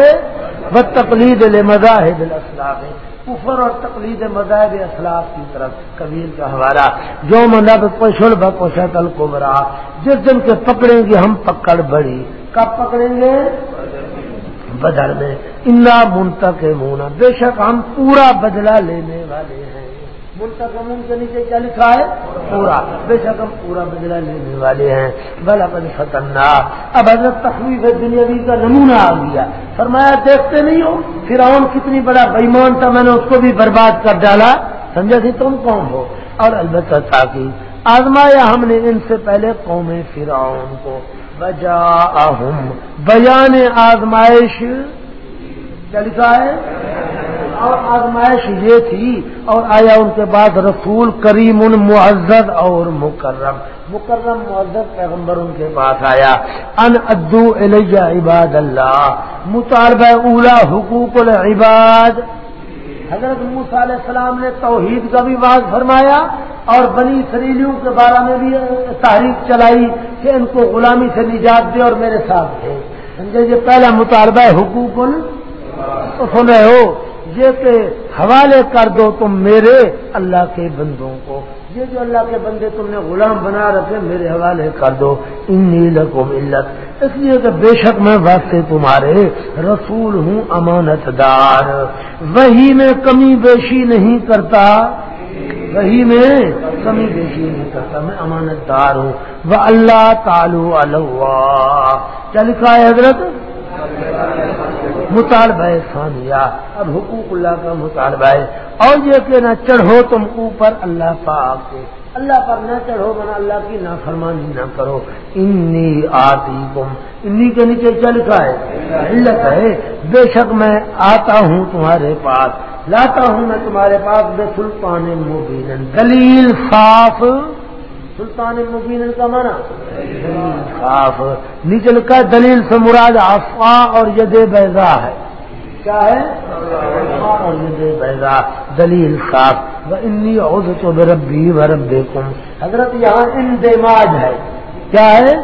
و تقلید لے مذاہب الاسلاف کفر اور تقلید مذاہب اسلاف کی طرف کبیر کا حوالہ۔ جو مطلب پشل بکوشت القبرا جس دن کے پکڑیں گے ہم پکڑ بڑی۔ کب پکڑیں گے؟ بدر میں۔ انا منتق مونا بے شک ہم پورا بدلہ لینے والے ہیں۔ منتقمون کے نیچے کیا لکھا ہے؟ پورا۔ بے شک ہم پورا بدلہ لینے والے ہیں۔ بلا بل خطرنا اب حضرت تخلیف دنیاوی کا نمونہ آ گیا۔ فرمایا، دیکھتے نہیں ہو؟ فرعون کتنی بڑا بےمان تھا، میں نے اس کو بھی برباد کر ڈالا۔ سمجھا تھی تم کون ہو؟ اور البتہ تاکہ آزمایا ہم نے ان سے پہلے قوم فرعون کو۔ بجا بیان آزمائش کیا لکھا ہے؟ اور آزمائش یہ تھی، اور آیا ان کے بعد رسول کریم معزز اور مکرم۔ مکرم معزز پیغمبر ان کے پاس آیا۔ ان ادو الیہ عباد اللہ۔ مطالبہ اولا، حقوق العباد۔ حضرت موسیٰ علیہ السلام نے توحید کا بھی بات فرمایا، اور بنی سریلیوں کے بارے میں بھی تحریک چلائی کہ ان کو غلامی سے نجات دے اور میرے ساتھ تھے سمجھے؟ یہ پہلا مطالبہ حقوق ال تو سن رہے ہو، یہ کہ حوالے کر دو تم میرے اللہ کے بندوں کو۔ یہ جو اللہ کے بندے تم نے غلام بنا رکھے، میرے حوالے کر دو۔ انی لکم ملت اس لیے کہ بے شک میں واسطے تمہارے رسول ہوں، امانت دار۔ وہی میں کمی بیشی نہیں کرتا۔ وہی میں کمی بیشی نہیں کرتا۔ میں امانت دار ہوں۔ وہ اللہ تعالو اللہ کیا لکھا ہے حضرت؟ مطالبہ ثانیہ۔ اب حقوق اللہ کا مطالبہ ہے۔ اور یہ کہ نہ چڑھو تم اوپر اللہ پاک کے۔ اللہ پر نہ چڑھو بنا اللہ کی نہ فرمانی نہ کرو۔ انی آتی تم انی کے نیچے چل کا ہے۔ علت ہے۔ بے شک میں آتا ہوں تمہارے پاس۔ لاتا ہوں میں تمہارے پاس بے سلطان مبین۔ دلیل صاف سلطان مبین کا مانا صاف. نیچے لکھا ہے دلیل سے مراد افوا اور ید بیضا ہے. کیا ہے؟ اور ید بیضا. دلیل صاف. وہ انی عز تو بربی و رب حضرت یہاں اندماج ہے. کیا ہے؟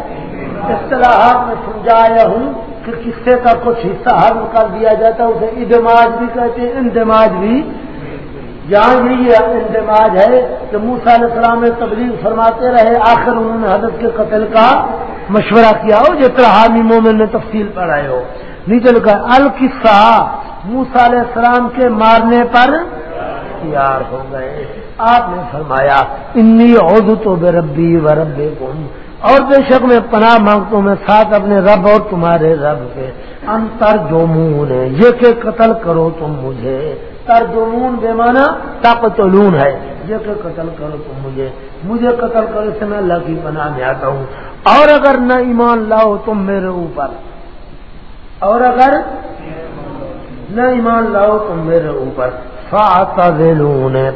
اصطلاحات میں سمجھایا ہوں کہ قصے کا کچھ حصہ حل کر دیا جاتا ہے، اسے ادماج بھی کہتے ہیں، اندماج بھی یہاں یہی اندماج ہے کہ موسا علیہ السلام نے تبلیغ فرماتے رہے، آخر انہوں نے حضرت کے قتل کا مشورہ کیا۔ ہو جس طرح حامی مومن نے تفصیل پڑھائے ہو۔ نیچے لکھا القصہ موسا علیہ السلام کے مارنے پر تیار ہو گئے۔ آپ نے فرمایا، انی عود تو بے ربی و رب اور بے شک میں پناہ مانگتا میں ساتھ اپنے رب اور تمہارے رب کے۔ انتر جو منہ یہ کہ قتل کرو تم مجھے۔ ترجمون بے مانا تقتلون ہے۔ یہ کہ قتل کرو تم مجھے۔ مجھے قتل کرو سے میں اللہ کی پناہ میں آتا ہوں۔ اور اگر نہ ایمان لاؤ تم میرے اوپر۔ اور اگر نہ ایمان لاؤ تم میرے اوپر۔ فاطا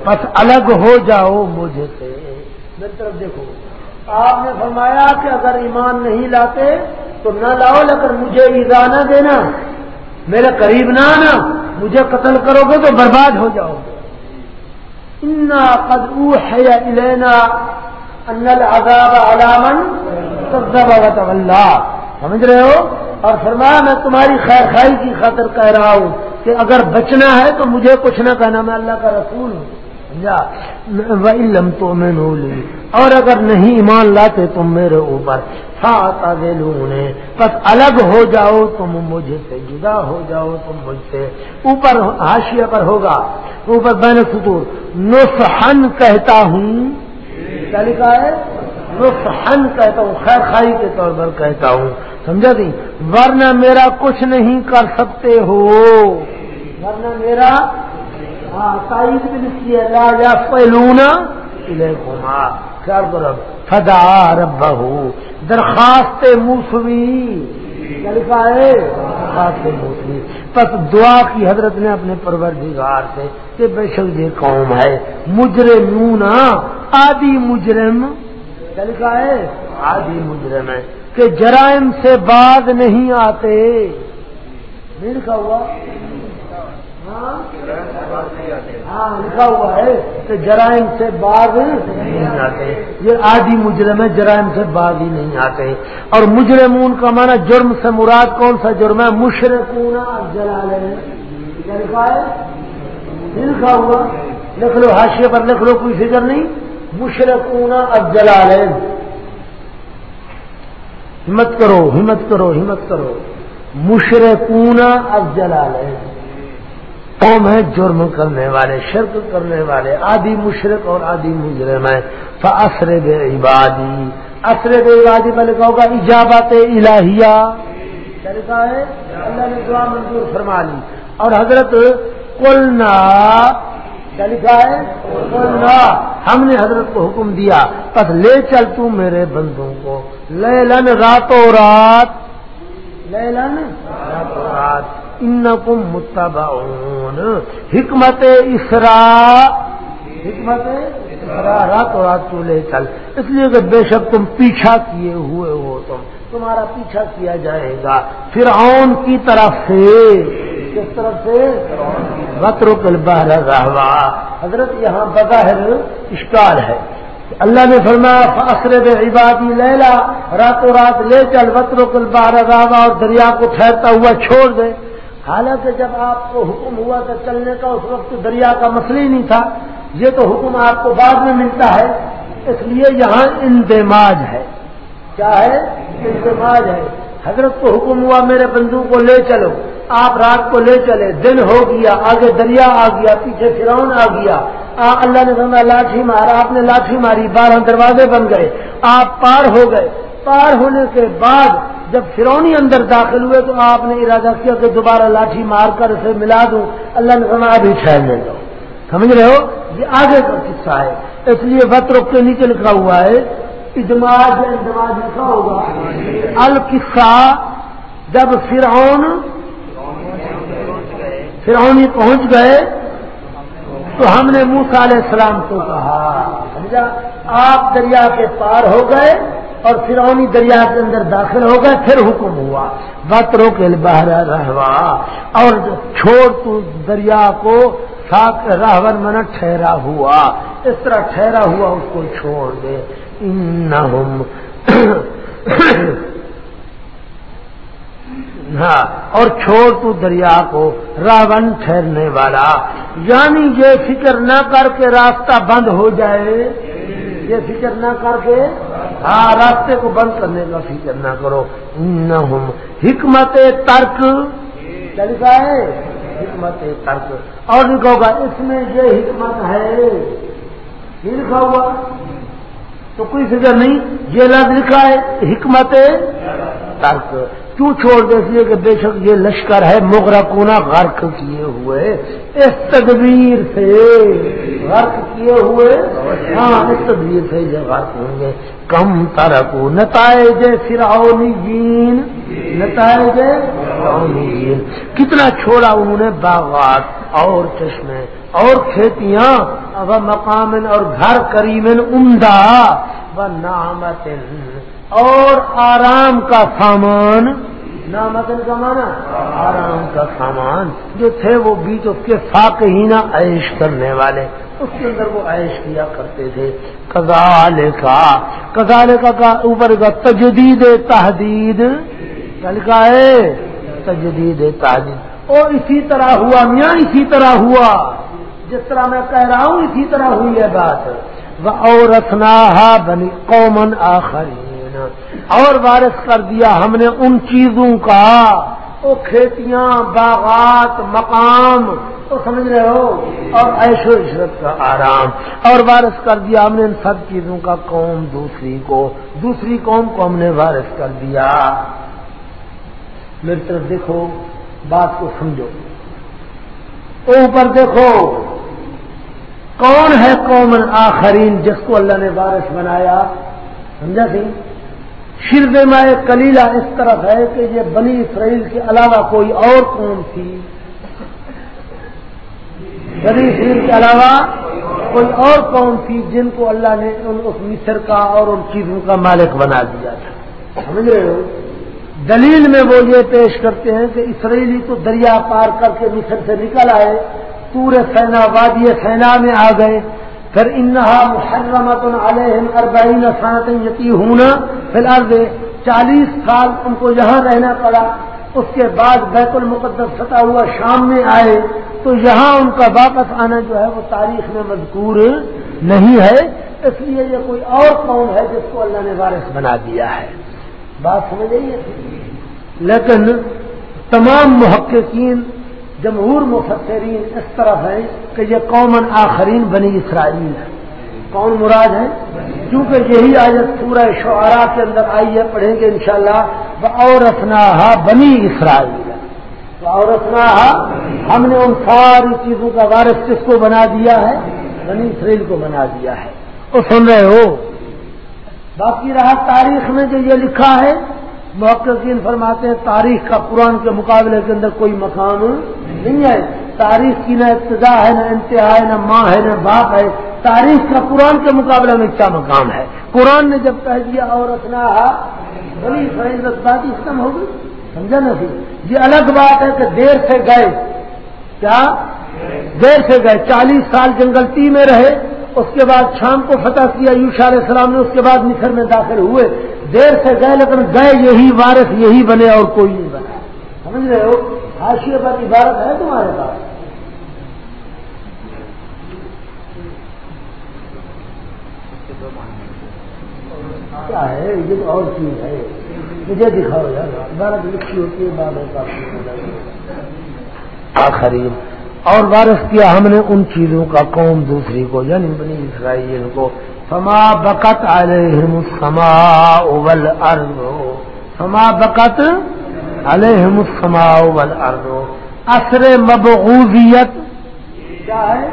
پس الگ ہو جاؤ مجھے سے۔ میری طرف دیکھو۔ آپ نے فرمایا کہ اگر ایمان نہیں لاتے تو نہ لاؤ، لیکن مجھے ایزا نہ دینا۔ میرے قریب نہ آنا، مجھے قتل کرو گے تو برباد ہو جاؤ گے۔ انا قدو ہے لینا ان العذاب علامن اللہ سمجھ رہے ہو؟ اور فرمایا، میں تمہاری خیر خائی کی خاطر کہہ رہا ہوں کہ اگر بچنا ہے تو مجھے کچھ نہ کہنا، میں اللہ کا رسول ہوں۔ علم تو میں نو لی اور اگر نہیں ایمان لاتے تم میرے اوپر فاتا دے لوں بس الگ ہو جاؤ، تم مجھے سے جدا ہو جاؤ، تم مجھ سے اوپر ہاشیا پر ہوگا، اوپر بین سطور نسحن کہتا ہوں، کیا لکھا ہے؟ نسحن کہتا ہوں، خیر خائی کے طور پر کہتا ہوں، سمجھا دی ورنہ میرا کچھ نہیں کر سکتے ہو، ورنہ میرا ہاں، تائید بھی لکھی ہے، لا پہلونا فدا رب درخواست موسوی۔ لکھا ہے؟ درخواست موسوی۔ بس دعا کی حضرت نے اپنے پروردگار سے کہ بے شک یہ قوم ہے۔ مجرم آدی مجرم۔ کیا لکھا ہے؟ آدی مجرم ہے۔ کہ جرائم سے بعد نہیں آتے۔ لکھا ہوا؟ ہاں لکھا ہوا ہے کہ جرائم سے باغ نہیں آتے۔ یہ آدھی مجرم ہے جرائم سے باغ ہی نہیں آتے۔ اور مجرمون کا مانا جرم سے مراد کون سا جرم ہے؟ مشرقون جلال کیا لکھا ہے؟ لکھا ہوا۔ لکھ لو حاشیے پر لکھ لو کوئی فکر نہیں۔ مشرقون اب جلال ہمت کرو ہمت کرو ہمت کرو۔ مشرقون اب جلال قوم ہے جرم کرنے والے، شرک کرنے والے، آدھی مشرق اور آدھی مجرم ہے فصر بے عبادی اثر بے عبادی میں لکھا ہوگا ایجابات الہیہ۔ لکھا ہے؟ اللہ نے دعا منظور فرما لی۔ اور حضرت کلنا کیا لکھا ہے؟ کلنا ہم نے حضرت کو حکم دیا بس لے چل تو میرے بندوں کو۔ لے لن راتوں رات۔ لے لن راتوں رات۔ انکم متبعون۔ حکمت اسرا۔ حکمت اسرا، رات و رات تو لے چل۔ اس لیے کہ بے شک تم پیچھا کیے ہوئے ہو تم۔ تمہارا پیچھا کیا جائے گا۔ فرعون کی طرف سے۔ کس طرف سے؟ وطر کل رہوا۔ حضرت یہاں بظاہر اشکال ہے۔ اللہ نے فرمایا فاصر بے عبادی لیلا راتوں رات لے چل وطر کل رہوا اور دریا کو ٹھہرتا ہوا چھوڑ دے۔ حالانکہ جب آپ کو حکم ہوا تھا چلنے کا اس وقت دریا کا مسئلہ ہی نہیں تھا، یہ تو حکم آپ کو بعد میں ملتا ہے۔ اس لیے یہاں اندماج ہے۔ کیا ہے؟ اندماج ہے۔ حضرت کو حکم ہوا، میرے بندو کو لے چلو۔ آپ رات کو لے چلے۔ دن ہو گیا، آگے دریا آ گیا، پیچھے فرون آ گیا۔ آ، اللہ نے فرمایا، لاٹھی مارا آپ نے لاٹھی ماری بارہ دروازے بن گئے۔ آپ پار ہو گئے۔ پار ہونے کے بعد جب فرونی اندر داخل ہوئے تو آپ نے ارادہ کیا کہ دوبارہ لاٹھی مار کر اسے ملا دوں اللہ نے فرمایا، ابھی ٹھہرنے دو سمجھ رہے ہو؟ یہ آگے کا قصہ ہے۔ اس لیے وط روک کے نیچے لکھا ہوا ہے اجماج اندماج لکھا ہوگا۔ القصہ، جب فرعون فرعونی پہنچ گئے، تو ہم نے موسا علیہ السلام کو کہا، سمجھا؟ آپ دریا کے پار ہو گئے اور فرونی دریا کے اندر داخل ہو گئے، پھر حکم ہوا بت کے باہر رہوا، اور چھوڑ تو دریا کو ساتھ راہور من ٹھہرا ہوا، اس طرح ٹھہرا ہوا، اس کو چھوڑ دے۔ ان ہاں اور چھوڑ تو دریا کو راون ٹھہرنے والا۔ یعنی یہ فکر نہ کر کے راستہ بند ہو جائے۔ یہ فکر نہ کر کے ہاں راستے کو بند کرنے کا فکر نہ کرو۔ نہ حکمت ترک۔ کیا لکھا ہے حکمت ترک۔ اور لکھا ہوگا، اس میں یہ حکمت ہے۔ یہ لکھا ہوا۔ تو کوئی فکر نہیں، یہ لفظ لکھا ہے، حکمت ترک۔ کیوں چھوڑ دے اس لیے کہ بے شک یہ لشکر ہے مغرا کونا غرق کیے ہوئے۔ اس تدبیر سے غرق کیے ہوئے۔ ہاں اس تدبیر سے یہ غرق ہوں گے۔ کم ترکو، نتائج فراؤنی نتائج فراؤنی کتنا چھوڑا انہوں نے باغات اور چشمے اور کھیتیاں، اب مقامن اور گھر کریمن عمدہ، و نامت اور آرام کا سامان۔ نامتن کا مانا آرام کا سامان جو تھے وہ بیچ اس کے فاق ہی نہ عیش کرنے والے۔ اس کے اندر وہ عیش کیا کرتے تھے۔ کزال کا کزال کا اوپر کا تجدید تحدید لکھا ہے؟ تجدید تحدید اور اسی طرح ہوا میاں اسی طرح ہوا۔ جس طرح میں کہہ رہا ہوں اسی طرح ہوئی ہے بات۔ وہ اور بنی قومن آخری اور وارث کر دیا ہم نے ان چیزوں کا۔ وہ کھیتیاں، باغات، مقام، تو سمجھ رہے ہو؟ اور ایش و عشرت کا آرام۔ اور وارث کر دیا ہم نے ان سب چیزوں کا۔ قوم دوسری کو، دوسری قوم کو ہم نے وارث کر دیا۔ میری طرف دیکھو، بات کو سمجھو۔ اوپر دیکھو، کون ہے قوم آخرین جس کو اللہ نے وارث بنایا؟ سمجھا سی؟ شرد میں کلیلہ اس طرف ہے کہ یہ بنی اسرائیل کے علاوہ کوئی اور قوم تھی۔ بنی اسرائیل کے علاوہ کوئی اور قوم تھی جن کو اللہ نے اس مصر کا اور ان چیزوں کا مالک بنا دیا تھا۔ سمجھ رہے ہو؟ دلیل میں وہ یہ پیش کرتے ہیں کہ اسرائیلی تو دریا پار کر کے مصر سے نکل آئے، پورے سینا، وادی سینا میں آ گئے۔ پھر انہا محرمت علیہم اربعین سانت یتی ہونا فی الحال چالیس سال ان کو یہاں رہنا پڑا۔ اس کے بعد بیت المقدس سطح ہوا، شام میں آئے۔ تو یہاں ان کا واپس آنا جو ہے وہ تاریخ میں مذکور نہیں ہے۔ اس لیے یہ کوئی اور قوم ہے جس کو اللہ نے وارث بنا دیا ہے۔ بات سمجھ رہی ہے؟ لیکن تمام محققین جمہور مفسرین اس طرف ہے کہ یہ قومن آخرین بنی اسرائیل ہے کون مراد ہے کیونکہ یہی آیت پورا شعرا کے اندر آئی ہے، پڑھیں گے انشاءاللہ۔ شاء اللہ اور رسنا بنی اسرائیل اور رسنا ہم نے ان ساری چیزوں کا وارث کس کو بنا دیا ہے؟ بنی اسرائیل کو بنا دیا ہے۔ وہ سن رہے ہو؟ باقی رہا تاریخ میں جو یہ لکھا ہے، محققین فرماتے ہیں تاریخ کا قرآن کے مقابلے کے اندر کوئی مقام نہیں ہے۔ تاریخ کی نہ ابتدا ہے، نہ انتہا ہے، نہ ماں ہے، نہ باپ ہے۔ تاریخ کا قرآن کے مقابلے میں کیا مقام ہے؟ قرآن نے جب کہہ دیا اور اپنا بڑی فیضت بات ختم ہو سمجھا نا سی یہ الگ بات ہے کہ دیر سے گئے۔ کیا؟ دیر سے گئے۔ چالیس سال جنگلتی میں رہے، اس کے بعد شام کو فتح کیا یوشا علیہ السلام نے، اس کے بعد مصر میں داخل ہوئے۔ دیر سے گئے، لیکن گئے یہی وارث، یہی بنے اور کوئی نہیں بنا۔ سمجھ رہے ہو؟ حاشیے پر عبارت ہے تمہارے پاس؟ کیا ہے؟ یہ اور چیز ہے۔ مجھے دکھاؤ یار، عبارت لکھی ہوتی ہے، بعد آخری۔ اور وارث کیا ہم نے ان چیزوں کا قوم دوسری کو یعنی بنی اسرائیل کو۔ فما بکت علیہم السماء والارض۔ فما بکت علیہم السماء والارض۔ اثر مبغوزیت کیا ہے؟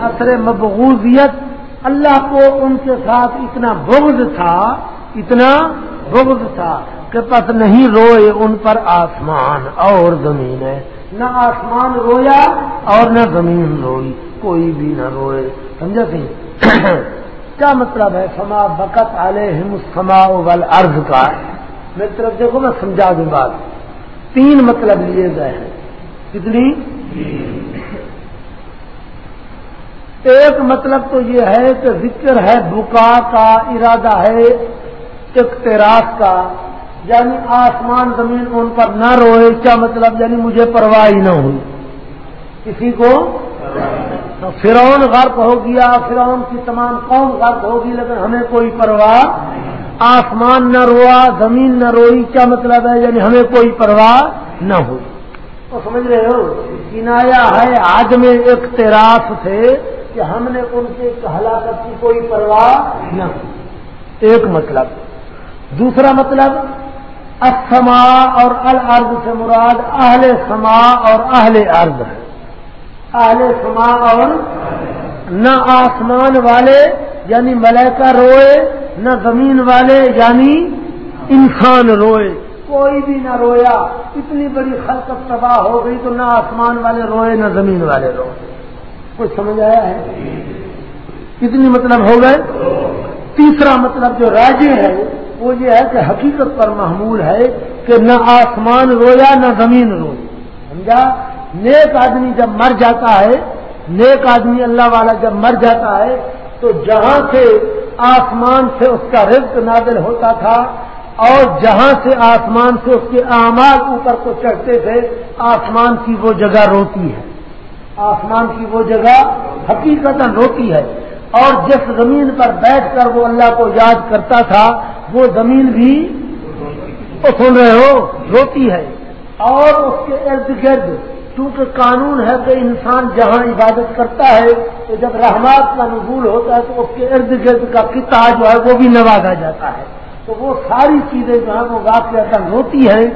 اثر مبغوزیت اللہ کو ان کے ساتھ اتنا بغض تھا، اتنا بغض تھا کہ پس نہیں روئے ان پر آسمان اور زمین۔ ہے نہ آسمان رویا اور نہ زمین روئی، کوئی بھی نہ روئے۔ سمجھا سی کیا مطلب ہے؟ سما بکت علیہم سما ول ارض کا۔ میری طرف دیکھو میں سمجھا دوں بات۔ تین مطلب لیے گئے ہیں۔ کتنی؟ ایک مطلب تو یہ ہے کہ ذکر ہے بکا کا، ارادہ ہے اقتراف کا۔ یعنی آسمان زمین ان پر نہ روئے، کیا مطلب؟ یعنی مجھے پرواہ نہ ہوئی۔ کسی کو؟ فرعون غرق ہو گیا۔ فرعون کی تمام قوم غرق ہوگی، لیکن ہمیں کوئی پرواہ آسمان نہ روا زمین نہ روئی، کیا مطلب ہے؟ یعنی ہمیں کوئی پرواہ نہ ہوئی۔ تو سمجھ رہے ہو؟ کنایا ہے، آج میں ایک تھے کہ ہم نے ان کے ہلاکت کی کوئی پرواہ نہ ہوئی۔ ایک مطلب۔ دوسرا مطلب اسما اور الارض سے مراد اہل سما اور اہل ارض ہے۔ اہل سما اور نہ آسمان والے یعنی ملیکہ روئے، نہ زمین والے یعنی انسان روئے۔ کوئی بھی نہ رویا، اتنی بڑی خلقت تباہ ہو گئی تو نہ آسمان والے روئے، نہ زمین والے روئے۔ کچھ سمجھ آیا ہے؟ کتنی مطلب ہو گئے؟ تیسرا مطلب جو راجے ہے، وہ یہ ہے کہ حقیقت پر محمول ہے کہ نہ آسمان رویا، نہ زمین روئی۔ سمجھا؟ نیک آدمی جب مر جاتا ہے، نیک آدمی اللہ والا جب مر جاتا ہے تو جہاں سے آسمان سے اس کا رزق نازل ہوتا تھا اور جہاں سے آسمان سے اس کے اعمال اوپر کو چڑھتے تھے، آسمان کی وہ جگہ روتی ہے۔ آسمان کی وہ جگہ حقیقت روتی ہے۔ اور جس زمین پر بیٹھ کر وہ اللہ کو یاد کرتا تھا، وہ زمین بھی سن رہے ہو، روتی ہے۔ اور اس کے ارد گرد کیونکہ قانون ہے کہ انسان جہاں عبادت کرتا ہے، تو جب رحمات کا نزول ہوتا ہے، تو اس کے ارد گرد کا قطع جو ہے، وہ بھی نوازا جاتا ہے۔ تو وہ ساری چیزیں جو ہیں، وہ واقع ہوتی ہیں۔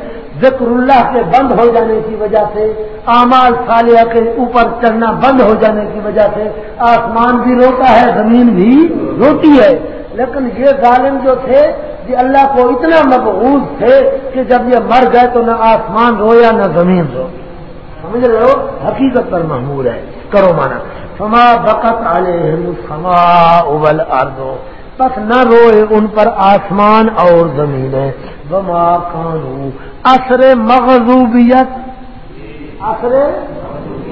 ذکر اللہ کے بند ہو جانے کی وجہ سے، اعمال صالحہ کے اوپر چڑھنا بند ہو جانے کی وجہ سے، آسمان بھی روتا ہے، زمین بھی روتی ہے۔ لیکن یہ ظالم جو تھے، یہ اللہ کو اتنا مقبوض تھے کہ جب یہ مر گئے تو نہ آسمان رویا نہ زمین رو۔ سمجھ رہے ہو؟ حقیقت پر محمور ہے، کرو مانا۔ فما بکت فما ابل اردو بس نہ روئے ان پر آسمان اور زمینیں۔ بما کانو اثر مغزوبیت اثر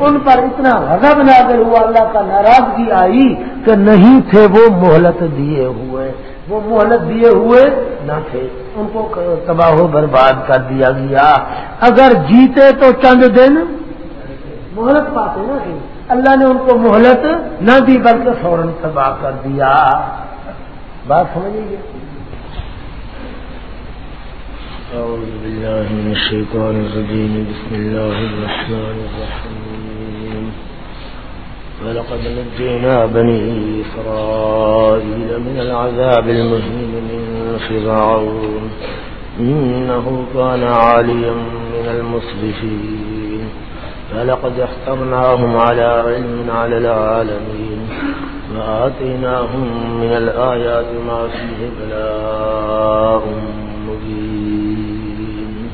ان پر اتنا غضب نازل ہوا، اللہ کا ناراضگی آئی کہ نہیں تھے وہ مہلت دیے ہوئے۔ وہ مہلت دیے ہوئے نہ تھے۔ ان کو تباہ و برباد کر دیا گیا۔ اگر جیتے تو چند دن۔ مہلت پاتے نا کہ اللہ نے ان کو مہلت نہ دی بلکہ فوراً تباہ کر دیا۔ بات سمجھیے أعوذ بالله من الشيطان الرجيم بسم الله الرحمن الرحيم ولقد نجينا بني إسرائيل من العذاب المهين من فرعون إنه كان عاليا من المصرفين فلقد اخترناهم على علم على العالمين وآتيناهم من الآيات ما فيه بلاء مبين.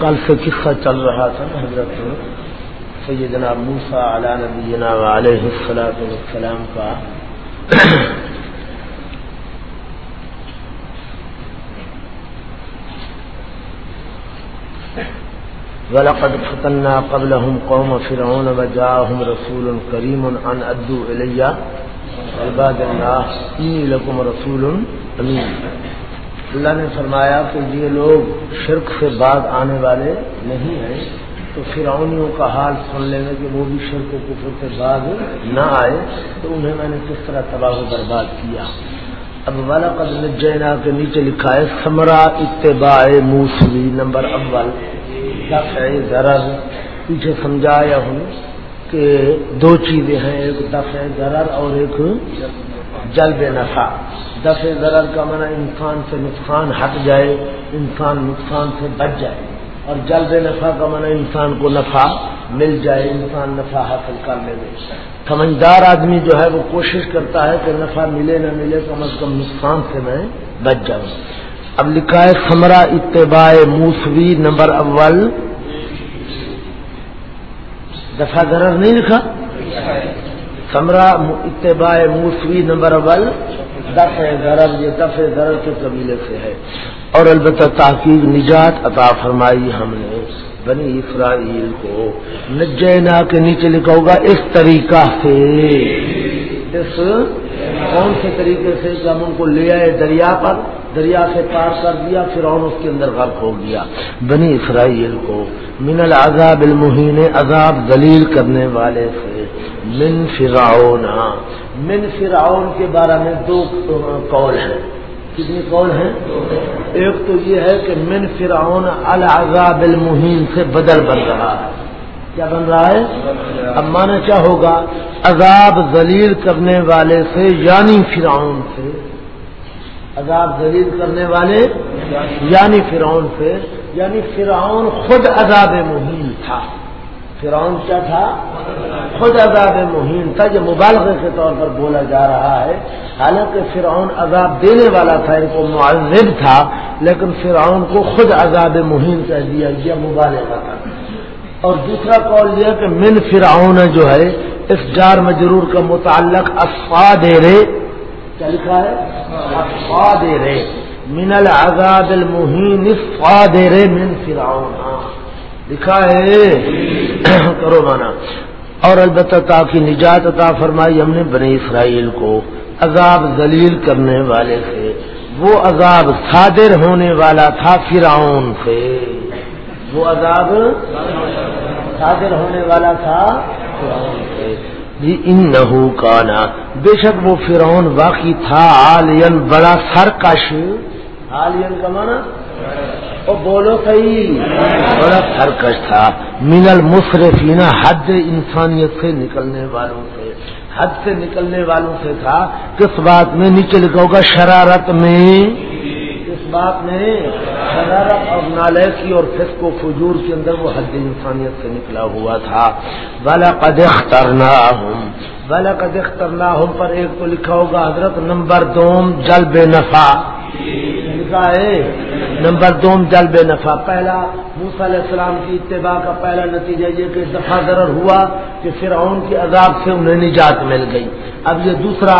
کل سے قصہ چل رہا تھا حضرت سیدنا موسا علی نبینا علیہ السلاۃ والسلام کا۔ ولقد فتنا قبلهم قوم فرعون وجاءهم رسول كريم ان ادوا الي عباد الله اني لكم رسول امين اللہ نے فرمایا کہ یہ لوگ شرک سے بعد آنے والے نہیں ہیں۔ تو فرعونیوں کا حال سن لیں گے کہ وہ بھی شرک و کفر کے بعد نہ آئے۔ تو انہیں میں نے کس طرح تباہ و برباد کیا؟ اب والا قدر جینا کے نیچے لکھا ہے، سمرا اتباع موسوی، نمبر اول۔ دفع ضرر پیچھے سمجھایا ہوں کہ دو چیزیں ہیں، ایک دفع ضرر اور ایک جلب نفع۔ دفع ضرر کا منع انسان سے نقصان ہٹ جائے، انسان نقصان سے بچ جائے۔ اور جلب نفع کا منع انسان کو نفع مل جائے، انسان نفع حاصل کر لے سمجھدار آدمی جو ہے، وہ کوشش کرتا ہے کہ نفع ملے، نہ ملے، کم از کم نقصان سے میں بچ جاؤں۔ اب لکھا ہے سمرا اتباع موسوی نمبر اول۔ دفعہ ضرر نہیں لکھا؟ سمرا اتباع موسوی نمبر اول۔ دفع ضرر، یہ دفع ضرر کے قبیلے سے ہے۔ اور البتہ تحقیق نجات عطا فرمائی ہم نے۔ بنی اسرائیل کو۔ نجینا کے نیچے لکھا ہوگا اس طریقہ سے۔ اس کون سے طریقے سے کہ ہم ان کو لے آئے دریا پر؟ دریا سے پار کر دیا پھر اس کے اندر غرق ہو گیا۔ بنی اسرائیل کو من العذاب المحین، عذاب دلیل کرنے والے سے۔ من فرعون۔ من فرعون کے بارے میں دو قول ہیں۔ کتنی قول ہیں ایک تو یہ ہے کہ من فرعون العذاب المحین سے بدل بن رہا ہے۔ کیا بن رہا ہے؟ اب مانا کیا ہوگا؟ عذاب ذلیل کرنے والے سے یعنی فرعون سے۔ عذاب ذلیل کرنے والے یعنی فرعون سے۔ یعنی فرعون خود عذاب مہین تھا۔ فرعون کیا تھا؟ خود عذاب مہین تھا، جو مبالغے کے طور پر بولا جا رہا ہے۔ حالانکہ فرعون عذاب دینے والا تھا، ان کو معذب تھا، لیکن فرعون کو خود عذاب مہین کہہ دیا گیا، مبالغہ تھا۔ اور دوسرا قول یہ کہ من فرعون جو ہے، اس جار مجرور کا متعلق افا دے رے کیا لکھا ہے؟ افا دے رے من العذاب المہین افا دے رے من فرعون۔ ہاں، لکھا ہے۔ کرو مانا۔ اور البتہ تاکہ نجات عطا فرمائی ہم نے بنی اسرائیل کو۔ عذاب ذلیل کرنے والے سے وہ عذاب صادر ہونے والا تھا فرعون سے۔ وہ عذاب صادر ہونے والا تھا فرعون سے۔ جی ان نحو کانا۔ بے شک وہ فرعون واقعی تھا عالین بڑا سرکش۔ عالین کا مانا وہ بولو صحیح۔ بڑا سرکش تھا۔ من المصرفین حد انسانیت سے نکلنے والوں سے۔ حد سے نکلنے والوں سے تھا۔ کس بات میں نیچے لکھا ہوگا؟ شرارت میں۔ کس بات میں؟ شرارت اور نالے کی اور فسق و فجور کے اندر وہ حد انسانیت سے نکلا ہوا تھا۔ بالا قدخ ترنا ہوں بالا قدخ ترنا ہوں پر ایک تو لکھا ہوگا، حضرت نمبر دوم جل بے نفع لکھا ہے۔ نمبر دو جلب نفع. پہلا موسا علیہ السلام کی اتباع کا پہلا نتیجہ یہ کہ دفاع ضرر ہوا کہ فرعون کے عذاب سے انہیں نجات مل گئی. اب یہ دوسرا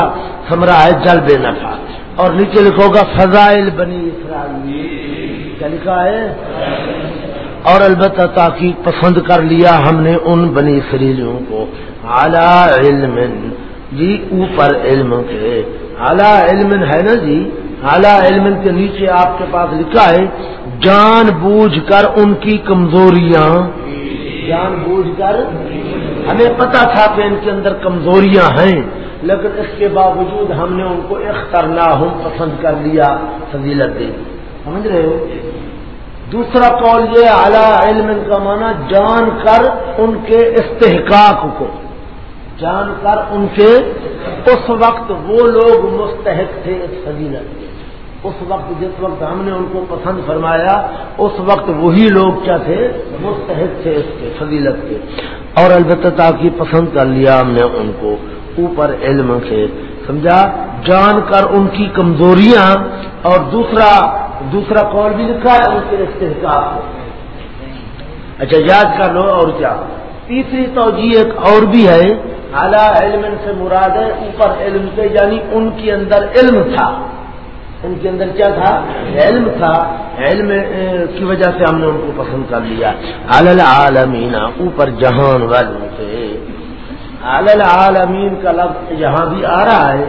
سمرا ہے جلب نفع. اور نیچے لکھو گا، فضائل بنی اسرائیل. کیا لکھا ہے؟ اور البتہ تاکہ پسند کر لیا ہم نے ان بنی اسرائیلیوں کو. اعلی علم. جی اوپر علم کے. اعلی علم ہے نا جی؟ اعلیٰ علم کے نیچے آپ کے پاس لکھا ہے، جان بوجھ کر ان کی کمزوریاں۔ جان بوجھ کر ہمیں پتا تھا کہ ان کے اندر کمزوریاں ہیں، لیکن اس کے باوجود ہم نے ان کو اخترنا ہوں پسند کر لیا، فضیلت دے دی۔ سمجھ رہے ہو؟ دوسرا قول یہ، اعلیٰ علم کا معنی جان کر ان کے استحقاق کو۔ جان کر ان کے، اس وقت وہ لوگ مستحق تھے، اس فضیلت کے۔ اس وقت جس وقت ہم نے ان کو پسند فرمایا، اس وقت وہی لوگ کیا تھے؟ مستحق تھے اس کے، فضیلت کے۔ اور البتہ تاکہ پسند کر لیا ہم نے ان کو، اوپر علم سے۔ سمجھا؟ جان کر ان کی کمزوریاں اور دوسرا دوسرا قول بھی لکھا ہے؟ ان کے استحکاب اچھا یاد کر لو اور کیا۔ تیسری توجہ ایک اور بھی ہے۔ اعلیٰ علم سے مراد ہے، اوپر علم سے یعنی ان کے اندر علم تھا۔ ان کے اندر کیا تھا؟ علم تھا۔ علم کی وجہ سے ہم نے ان کو پسند کر لیا۔ العالمین اوپر جہان والوں سے۔ العالمین کا لفظ یہاں بھی آ رہا ہے۔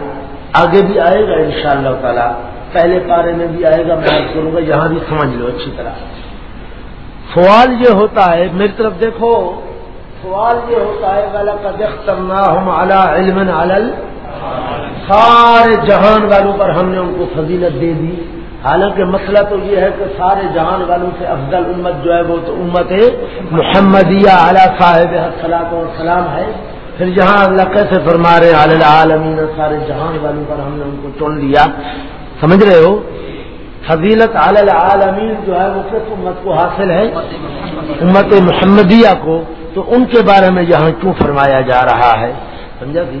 آگے بھی آئے گا انشاءاللہ شاء تعالی۔ پہلے پارے میں بھی آئے گا، میں کروں گا، یہاں بھی سمجھ لو اچھی طرح۔ سوال یہ ہوتا ہے، میری طرف دیکھو۔ سوال یہ ہوتا ہے والا کا ہم اعلیٰ علم سارے جہان والوں پر ہم نے ان کو فضیلت دے دی۔ حالانکہ مسئلہ تو یہ ہے کہ سارے جہان والوں سے افضل امت جو ہے وہ تو امت ہے محمدیہ اعلیٰ صاحب صلاح و سلام ہے۔ پھر جہاں اللہ کیسے فرما رہے عالل عالمین سارے جہان والوں پر ہم نے ان کو چن لیا۔ سمجھ رہے ہو؟ فضیلت عالل عالمین جو ہے وہ کس امت کو حاصل ہے؟ امت محمدیہ کو۔ تو ان کے بارے میں یہاں کیوں فرمایا جا رہا ہے؟ سمجھا کہ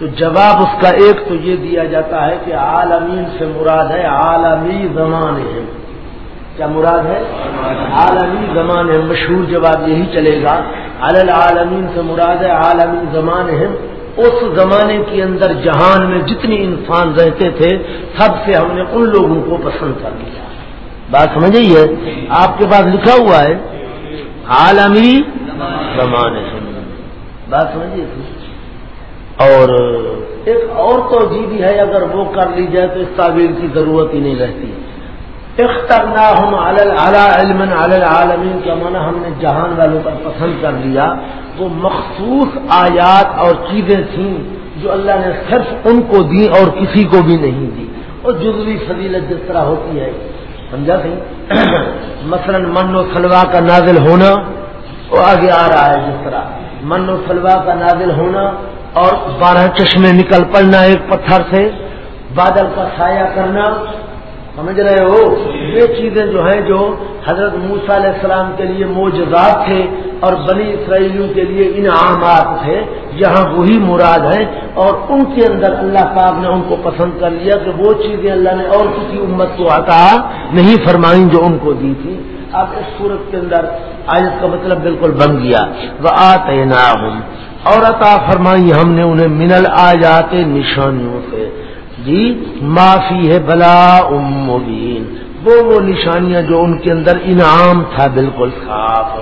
تو جواب اس کا ایک تو یہ دیا جاتا ہے کہ عالمین سے مراد ہے عالمی زمان ہے کیا مراد ہے؟ عالمی زمان ہے مشہور جواب یہی چلے گا۔ عالمین سے مراد ہے عالمی زمان ہے اس زمانے کے اندر جہان میں جتنی انسان رہتے تھے، سب سے ہم نے ان لوگوں کو پسند کر لیا۔ بات سمجھیے آپ کے پاس لکھا ہوا ہے، عالمی زمان ہے بات سمجھیے اور ایک اور تو جی بھی ہے، اگر وہ کر لی جائے تو اس تعبیر کی ضرورت ہی نہیں رہتی۔ اخترنا ہم علم عالمین کا مانا ہم نے جہان والوں پر پسند کر لیا؟ وہ مخصوص آیات اور چیزیں تھیں جو اللہ نے صرف ان کو دی اور کسی کو بھی نہیں دی اور جزوی فضیلت جس طرح ہوتی ہے، سمجھا سی مثلا من و سلوا کا نازل ہونا، وہ آگے آ رہا ہے جس طرح۔ من و سلوا کا نازل ہونا اور بارہ چشمے نکل پڑنا ایک پتھر سے، بادل کا سایہ کرنا۔ سمجھ رہے ہو؟ یہ چیزیں جو ہیں جو حضرت موسا علیہ السلام کے لیے موجودات تھے اور بنی اسرائیلیوں کے لیے انعامات تھے۔ یہاں وہی مراد ہیں اور ان کے اندر اللہ پاک نے ان کو پسند کر لیا کہ وہ چیزیں اللہ نے اور کسی امت کو عطا نہیں فرمائیں جو ان کو دی تھی۔ اب اس صورت کے اندر آیت کا مطلب بالکل بن گیا۔ وہ آتے اور عطا فرمائی، ہم نے انہیں منل آ جاتے نشانیوں سے۔ جی معافی ہے، بلا ام مبین۔ وہ وہ نشانیاں جو ان کے اندر انعام تھا، بالکل صاف۔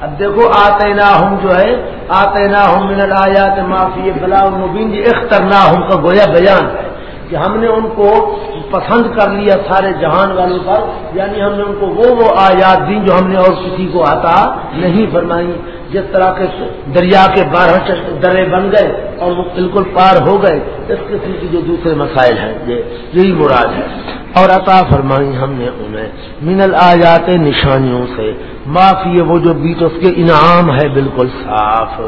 اب دیکھو آتے نہ ہوں جو ہے آتے نہ ہوں من آیات معافی بلا مبین۔ جی اختر نہ ہوں کا گویا بیان ہے کہ ہم نے ان کو پسند کر لیا سارے جہان والوں پر یعنی ہم نے ان کو وہ وہ آیات دی جو ہم نے اور کسی کو آتا نہیں فرمائی۔ جس طرح کے دریا کے بارہ درے بن گئے اور وہ بالکل پار ہو گئے، اس قسم کی جو دوسرے مسائل ہیں یہی مراد ہے۔ اور عطا فرمائی ہم نے انہیں من الآیات نشانیوں سے۔ معافی وہ جو بیچ اس کے انعام ہے، بالکل صاف۔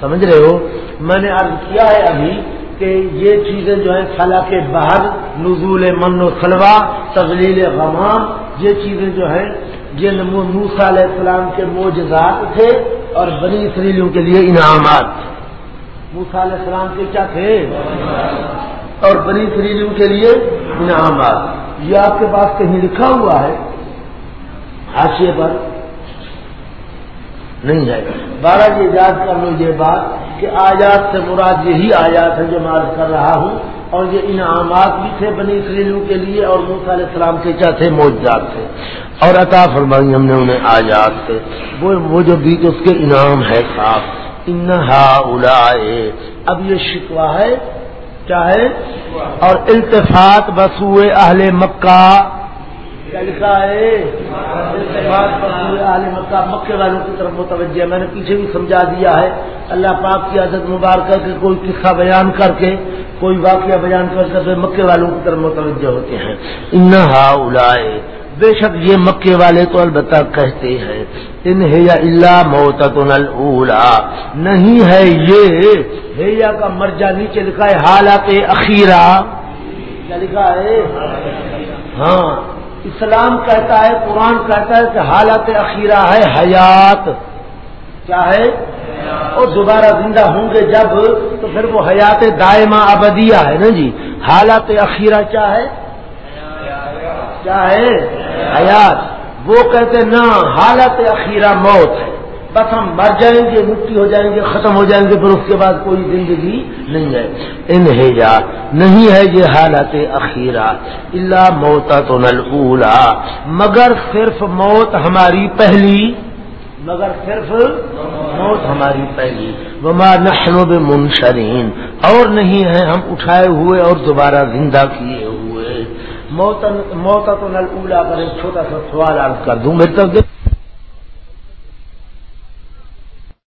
سمجھ رہے ہو؟ میں نے عرض کیا ہے ابھی کہ یہ چیزیں جو ہیں، خلا کے باہر، نزول من و سلوا تغلیل غمام، یہ چیزیں جو ہیں، یہ موسا علیہ السلام کے موجزات تھے۔ اور بنی سریلیوں کے لیے انعامات۔ موسا علیہ السلام کے کیا تھے؟ اور بنی سریلیوں کے لیے انعامات۔ یہ آپ کے پاس کہیں لکھا ہوا ہے؟ حاشیے پر نہیں ہے۔ بارہ یہ یاد کر لو یہ بات کہ آیات سے مراد یہی آیات ہے جو میں کر رہا ہوں۔ اور یہ انعامات بھی تھے بنی اسرائیلوں کے لیے اور موسا علیہ السلام کے کیا تھے موجات تھے۔ اور عطا فرمائی ہم نے انہیں آزاد تھے وہ جو بیچ اس کے انعام ہے صاف انہا اڑائے اب یہ شکوا ہے۔ کیا ہے؟ اور التفات بسوئے اہل مکہ۔ کیا لکھا ہے؟ مکہ مکے والوں کی طرف متوجہ میں نے پیچھے بھی سمجھا دیا ہے۔ اللہ پاک کی عادت مبارکہ کے کوئی قصہ بیان کر کے، کوئی واقعہ بیان کر کے مکے والوں کی طرف متوجہ ہوتے ہیں۔ انہا اڑائے بے شک یہ مکے والے تو البتہ کہتے ہیں انہیں یا اللہ موت نہیں ہے یہ یا کا مرجا نیچے لکھا ہے حالات اخیرہ۔ کیا لکھا ہے؟ ہاں۔ اسلام کہتا ہے، قرآن کہتا ہے کہ حالت اخیرہ ہے حیات۔ کیا ہے؟ اور دوبارہ زندہ ہوں گے جب تو پھر وہ حیات دائمہ ابدیہ ہے نا جی؟ حالت اخیرہ کیا ہے؟ کیا ہے؟ حیات۔ وہ کہتے نہ، حالت اخیرہ موت ہے۔ بس ہم مر جائیں گے، مٹی ہو جائیں گے، ختم ہو جائیں گے، پھر اس کے بعد کوئی زندگی نہیں ہے۔ انہجا نہیں ہے یہ حالت اخیرہ۔ اللہ موتا تو نل مگر صرف موت ہماری پہلی، مگر صرف موت ہماری پہلی۔ وما نحن منشرین اور نہیں ہے ہم اٹھائے ہوئے اور دوبارہ زندہ کیے ہوئے۔ موتا تو نل اولا پر ایک چھوٹا سا سوال عرض کر دوں میرے تک